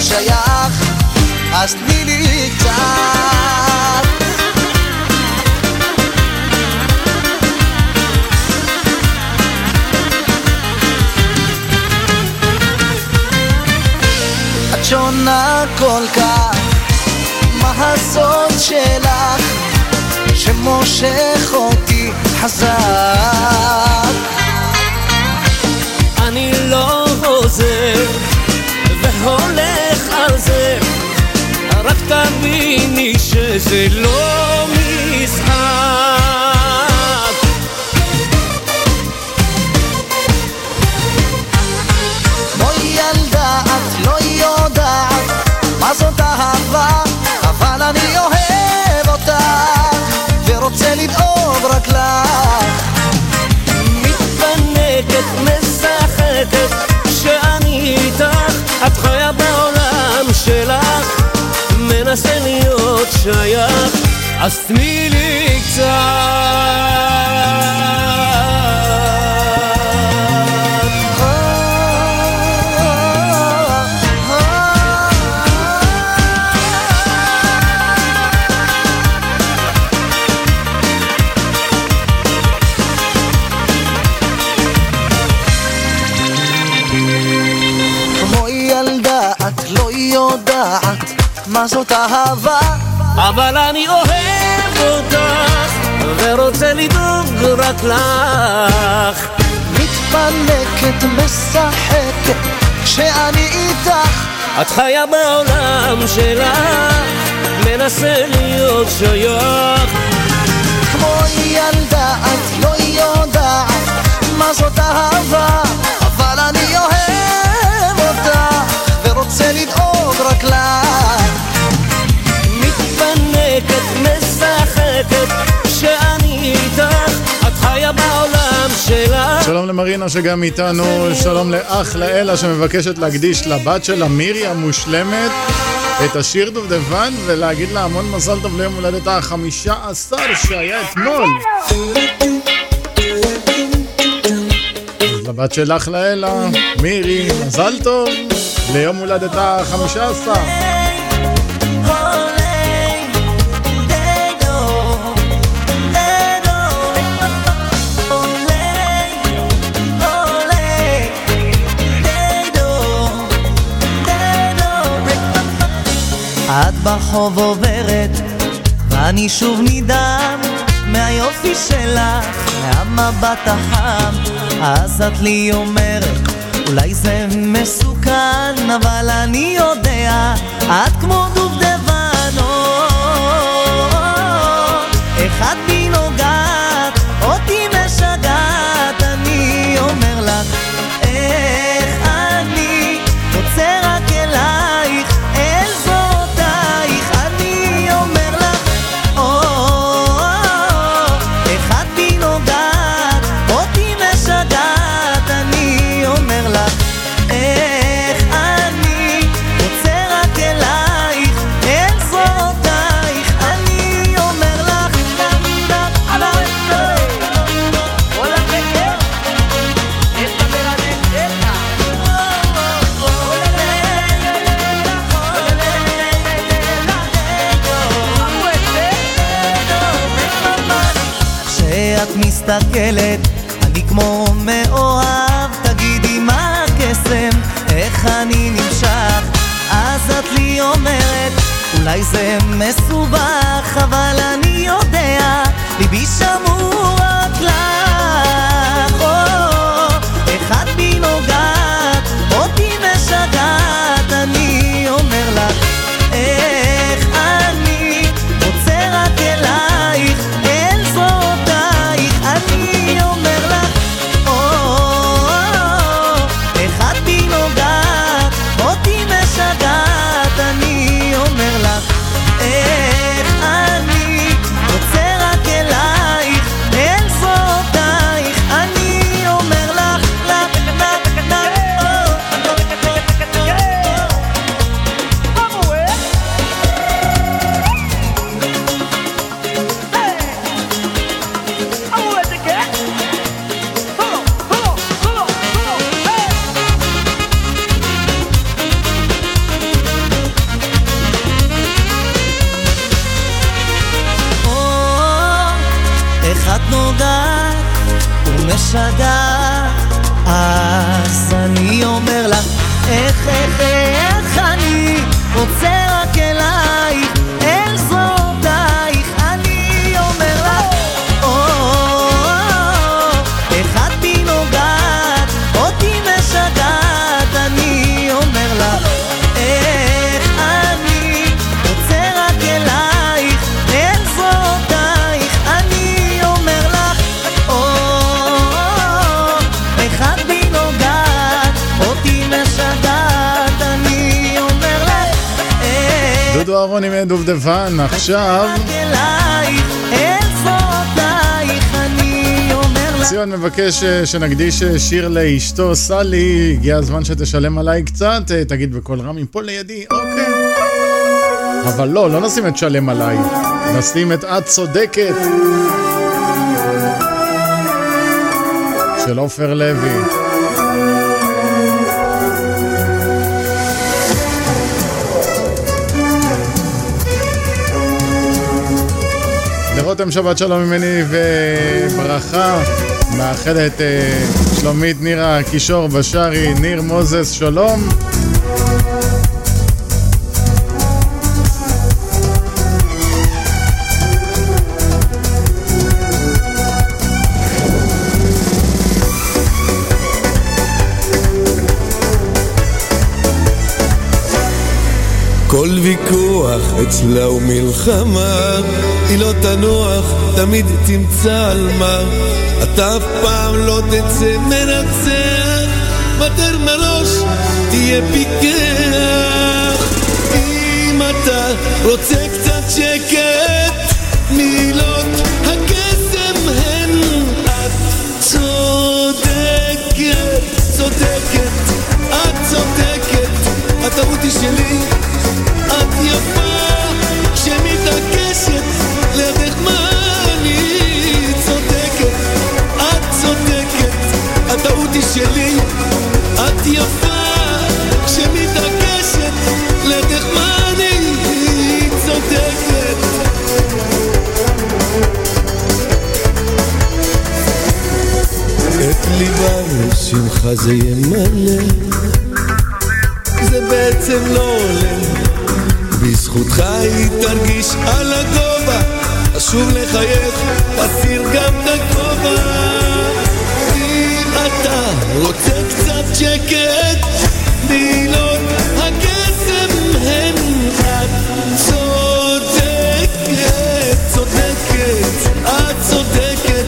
שייך, אז תני לי קצת. את שונה כל כך, מה הסוד שלך שמושך אותי חזק? אני לא עוזר והולך על זה. רק תביני שזה לא משחק. כמו ילדה את לא יודעת מה זאת אהבה אבל אני אוהב אותך ורוצה לדאוג רק לך. מתפנקת, משחקת, את חיה בעולם שלך, מנסה להיות שייך, אז תני לי קצת. אבל אני אוהב אותך, ורוצה לדאוג רק לך. מתפנקת, משחקת, כשאני איתך את חיה בעולם שלך, מנסה להיות שייך. כמו ילדה את לא יודעת מה זאת אהבה אבל אני אוהב אותך ורוצה לדאוג רק לך מתפנקת, משחקת, שאני איתך, את חיה בעולם שלך. שלום למרינה שגם איתנו, שלום לאח לאלה שמבקשת להקדיש לבת שלה מירי המושלמת את השיר דובדבן ולהגיד לה המון מזל טוב ליום הולדתה החמישה עשר שהיה אתמול. לבת שלך לאלה, מירי, מזל טוב ליום הולדתה החמישה עשר. את ברחוב עוברת ואני שוב נדהם מהיופי שלך, מהמבט החם. אז את לי אומרת אולי זה מסוכן אבל אני יודע את כמו דובדבן אולי זה מסובך, אבל ומשגעת אז אני אומר לך איך איך איך דודו אהרון עם דובדבן, עכשיו ציון מבקש אה, שנקדיש אה, שיר לאשתו סלי, הגיע הזמן שתשלם עליי קצת, אה, תגיד בקול רם, היא פה לידי, אוקיי. אבל לא, לא נשים את שלם עליי, נשים את את צודקת. של עופר לוי. לרותם שבת שלום ממני וברכה. מאחלת אה, שלומית נירה קישור בשארי, ניר מוזס שלום. ויכוח אצלה הוא מלחמה, היא לא תנוח, תמיד תמצא על מה. אתה אף פעם לא תצא מנצח, ותר מראש, תהיה פיקח. אם אתה רוצה קצת שקט, מילות הקסם הן. את צודקת, צודקת, את צודקת, הטעות היא שלי, ליבה לשמחה זה ימלא זה בעצם לא עולה. בזכותך היא תרגיש על הגובה. חשוב לחייך, תסיר גם את הכובע. אם אתה רוצה שקט. מילות הקסם הן את צודקת, צודקת, את צודקת.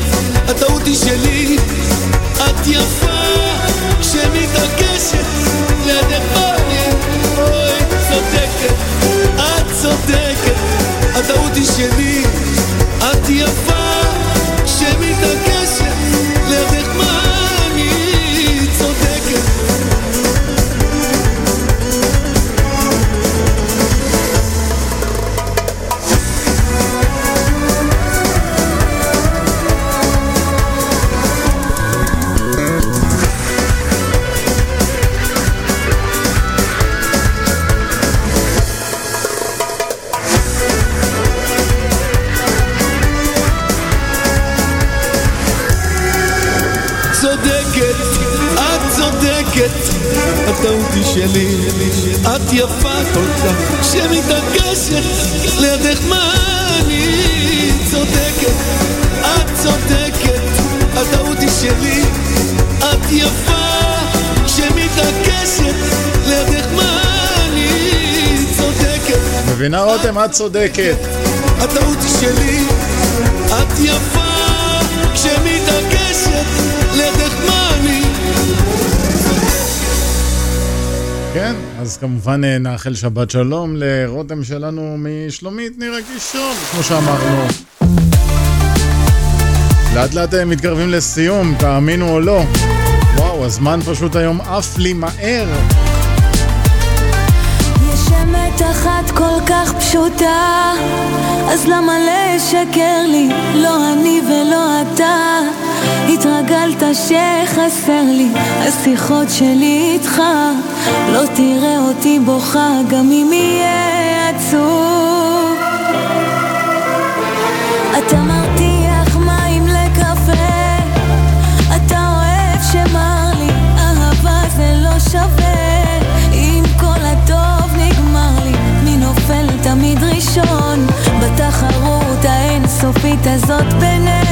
הטעות היא שלי, את יפה כשמתעקשת לידך בני, אוי צודקת, את צודקת, הטעות היא שלי, צודקת, הטעות היא שלי, את יפה כל כך, שמתעקשת לידך מה אני צודקת, את צודקת, הטעות היא שלי, את יפה, שמתעקשת לידך מה אני צודקת, מבינה רותם, את צודקת. הטעות היא שלי, את יפה, כשמתעקשת כן, אז כמובן אה, נאחל שבת שלום לרותם שלנו משלומית נירה קישון, כמו שאמרנו. לאט לאט אה, מתקרבים לסיום, תאמינו או לא. וואו, הזמן פשוט היום עף לי מהר. יש אמת אחת כל כך פשוטה, אז למה לשקר לי? לא אני ולא אתה. התרגלת שחסר לי השיחות שלי איתך. לא תראה אותי בוכה גם אם יהיה עצוב. אתה מרתיח מים לקפה אתה אוהב שמר לי אהבה זה לא שווה. אם כל הטוב נגמר לי מי נופל תמיד ראשון. בתחרות האינסופית הזאת בינינו.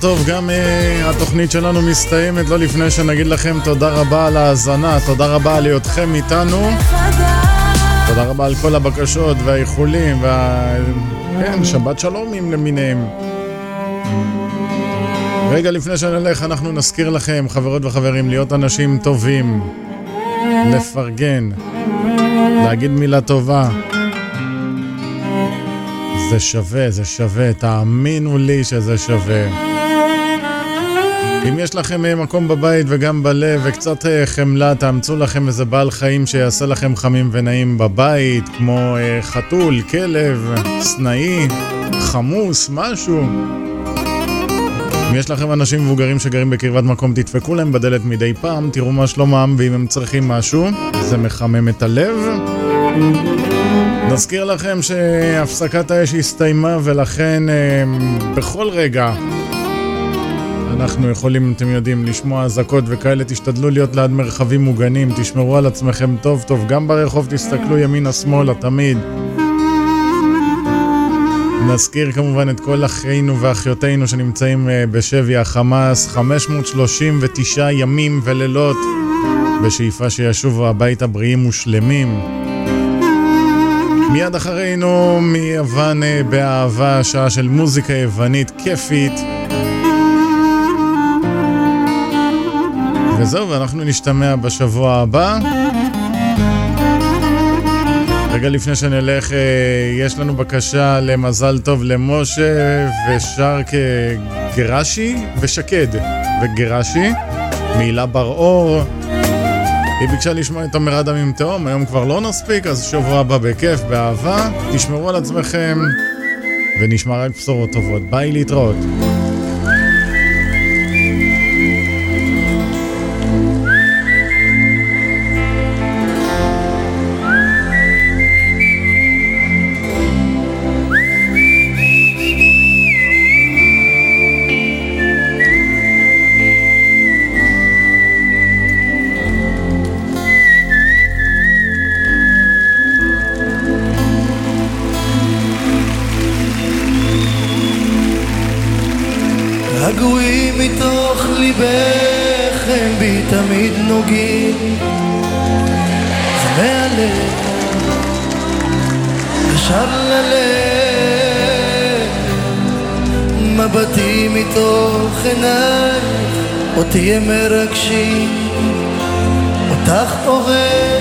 טוב, גם uh, התוכנית שלנו מסתיימת, לא לפני שנגיד לכם תודה רבה על ההאזנה, תודה רבה על היותכם איתנו. תודה רבה על כל הבקשות והאיחולים וה... כן, שבת שלומים למיניהם. רגע לפני שנלך, אנחנו נזכיר לכם, חברות וחברים, להיות אנשים טובים, לפרגן, להגיד מילה טובה. זה שווה, זה שווה, תאמינו לי שזה שווה. אם יש לכם אה, מקום בבית וגם בלב וקצת אה, חמלה, תאמצו לכם איזה בעל חיים שיעשה לכם חמים ונעים בבית, כמו אה, חתול, כלב, סנאי, חמוס, משהו. אם יש לכם אנשים מבוגרים שגרים בקרבת מקום, תדפקו להם בדלת מדי פעם, תראו מה שלומם, ואם הם צריכים משהו, זה מחמם את הלב. נזכיר לכם שהפסקת האש הסתיימה ולכן בכל רגע אנחנו יכולים, אתם יודעים, לשמוע אזעקות וכאלה, תשתדלו להיות ליד מרחבים מוגנים, תשמרו על עצמכם טוב טוב, גם ברחוב תסתכלו ימינה-שמאלה תמיד. נזכיר כמובן את כל אחינו ואחיותינו שנמצאים אה, בשבי החמאס, 539 ימים ולילות, בשאיפה שישובו הביתה בריאים ושלמים. מיד אחרינו מיוון אה, באהבה, שעה של מוזיקה יוונית כיפית. וזהו, ואנחנו נשתמע בשבוע הבא. רגע לפני שנלך, אה, יש לנו בקשה למזל טוב למשה ושרק גרשי ושקד וגרשי, מהילה בר-אור. היא ביקשה לשמוע את עומר אדם עם תהום, היום כבר לא נספיק, אז שבוע הבא בכיף, באהבה. תשמרו על עצמכם, ונשמע רק בשורות טובות. ביי, להתראות. זוגית מהלב ישר ללב. מבטים מתוך עינייך אותי הם מרגשים אותך אוהב.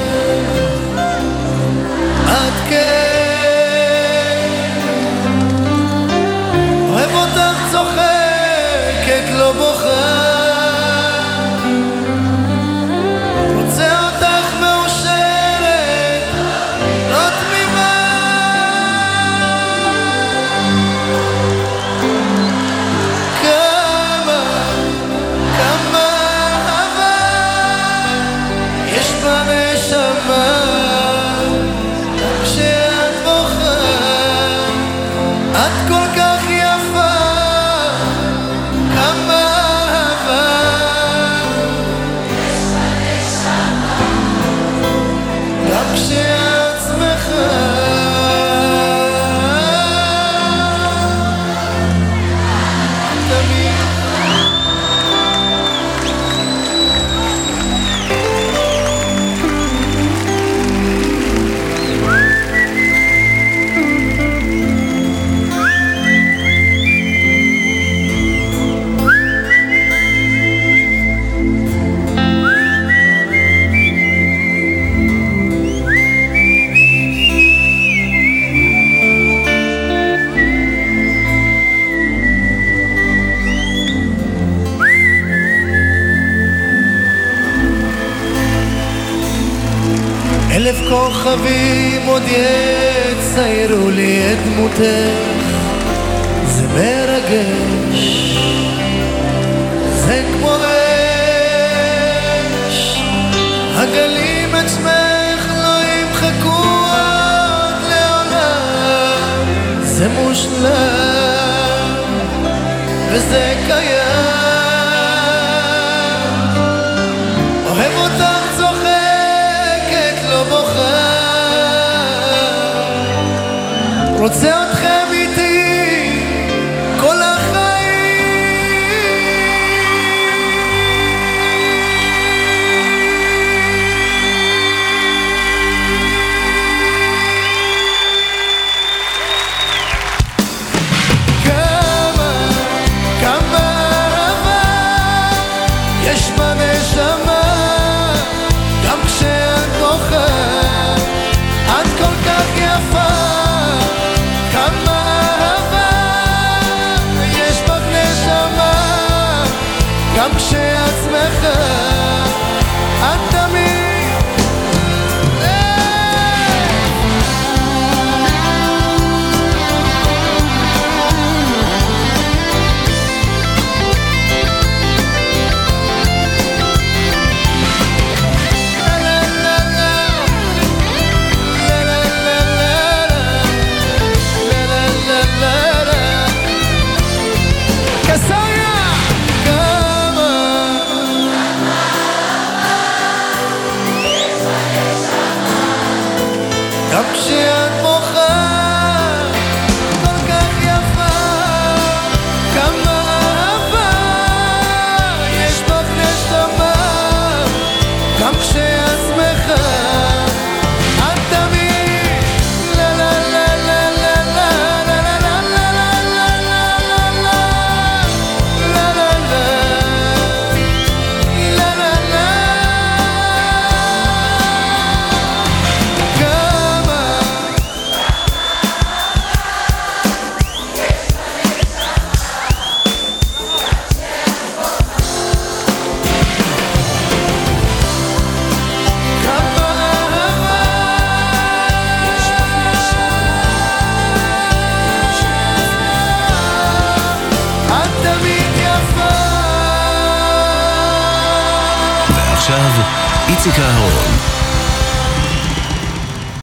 כוכבים עוד יציירו לי את דמותך, זה מרגש, זה כמו אש, הגלים את שמך לא ימחקו עוד לעולם, זה מושלם וזה קיים. aconteceu?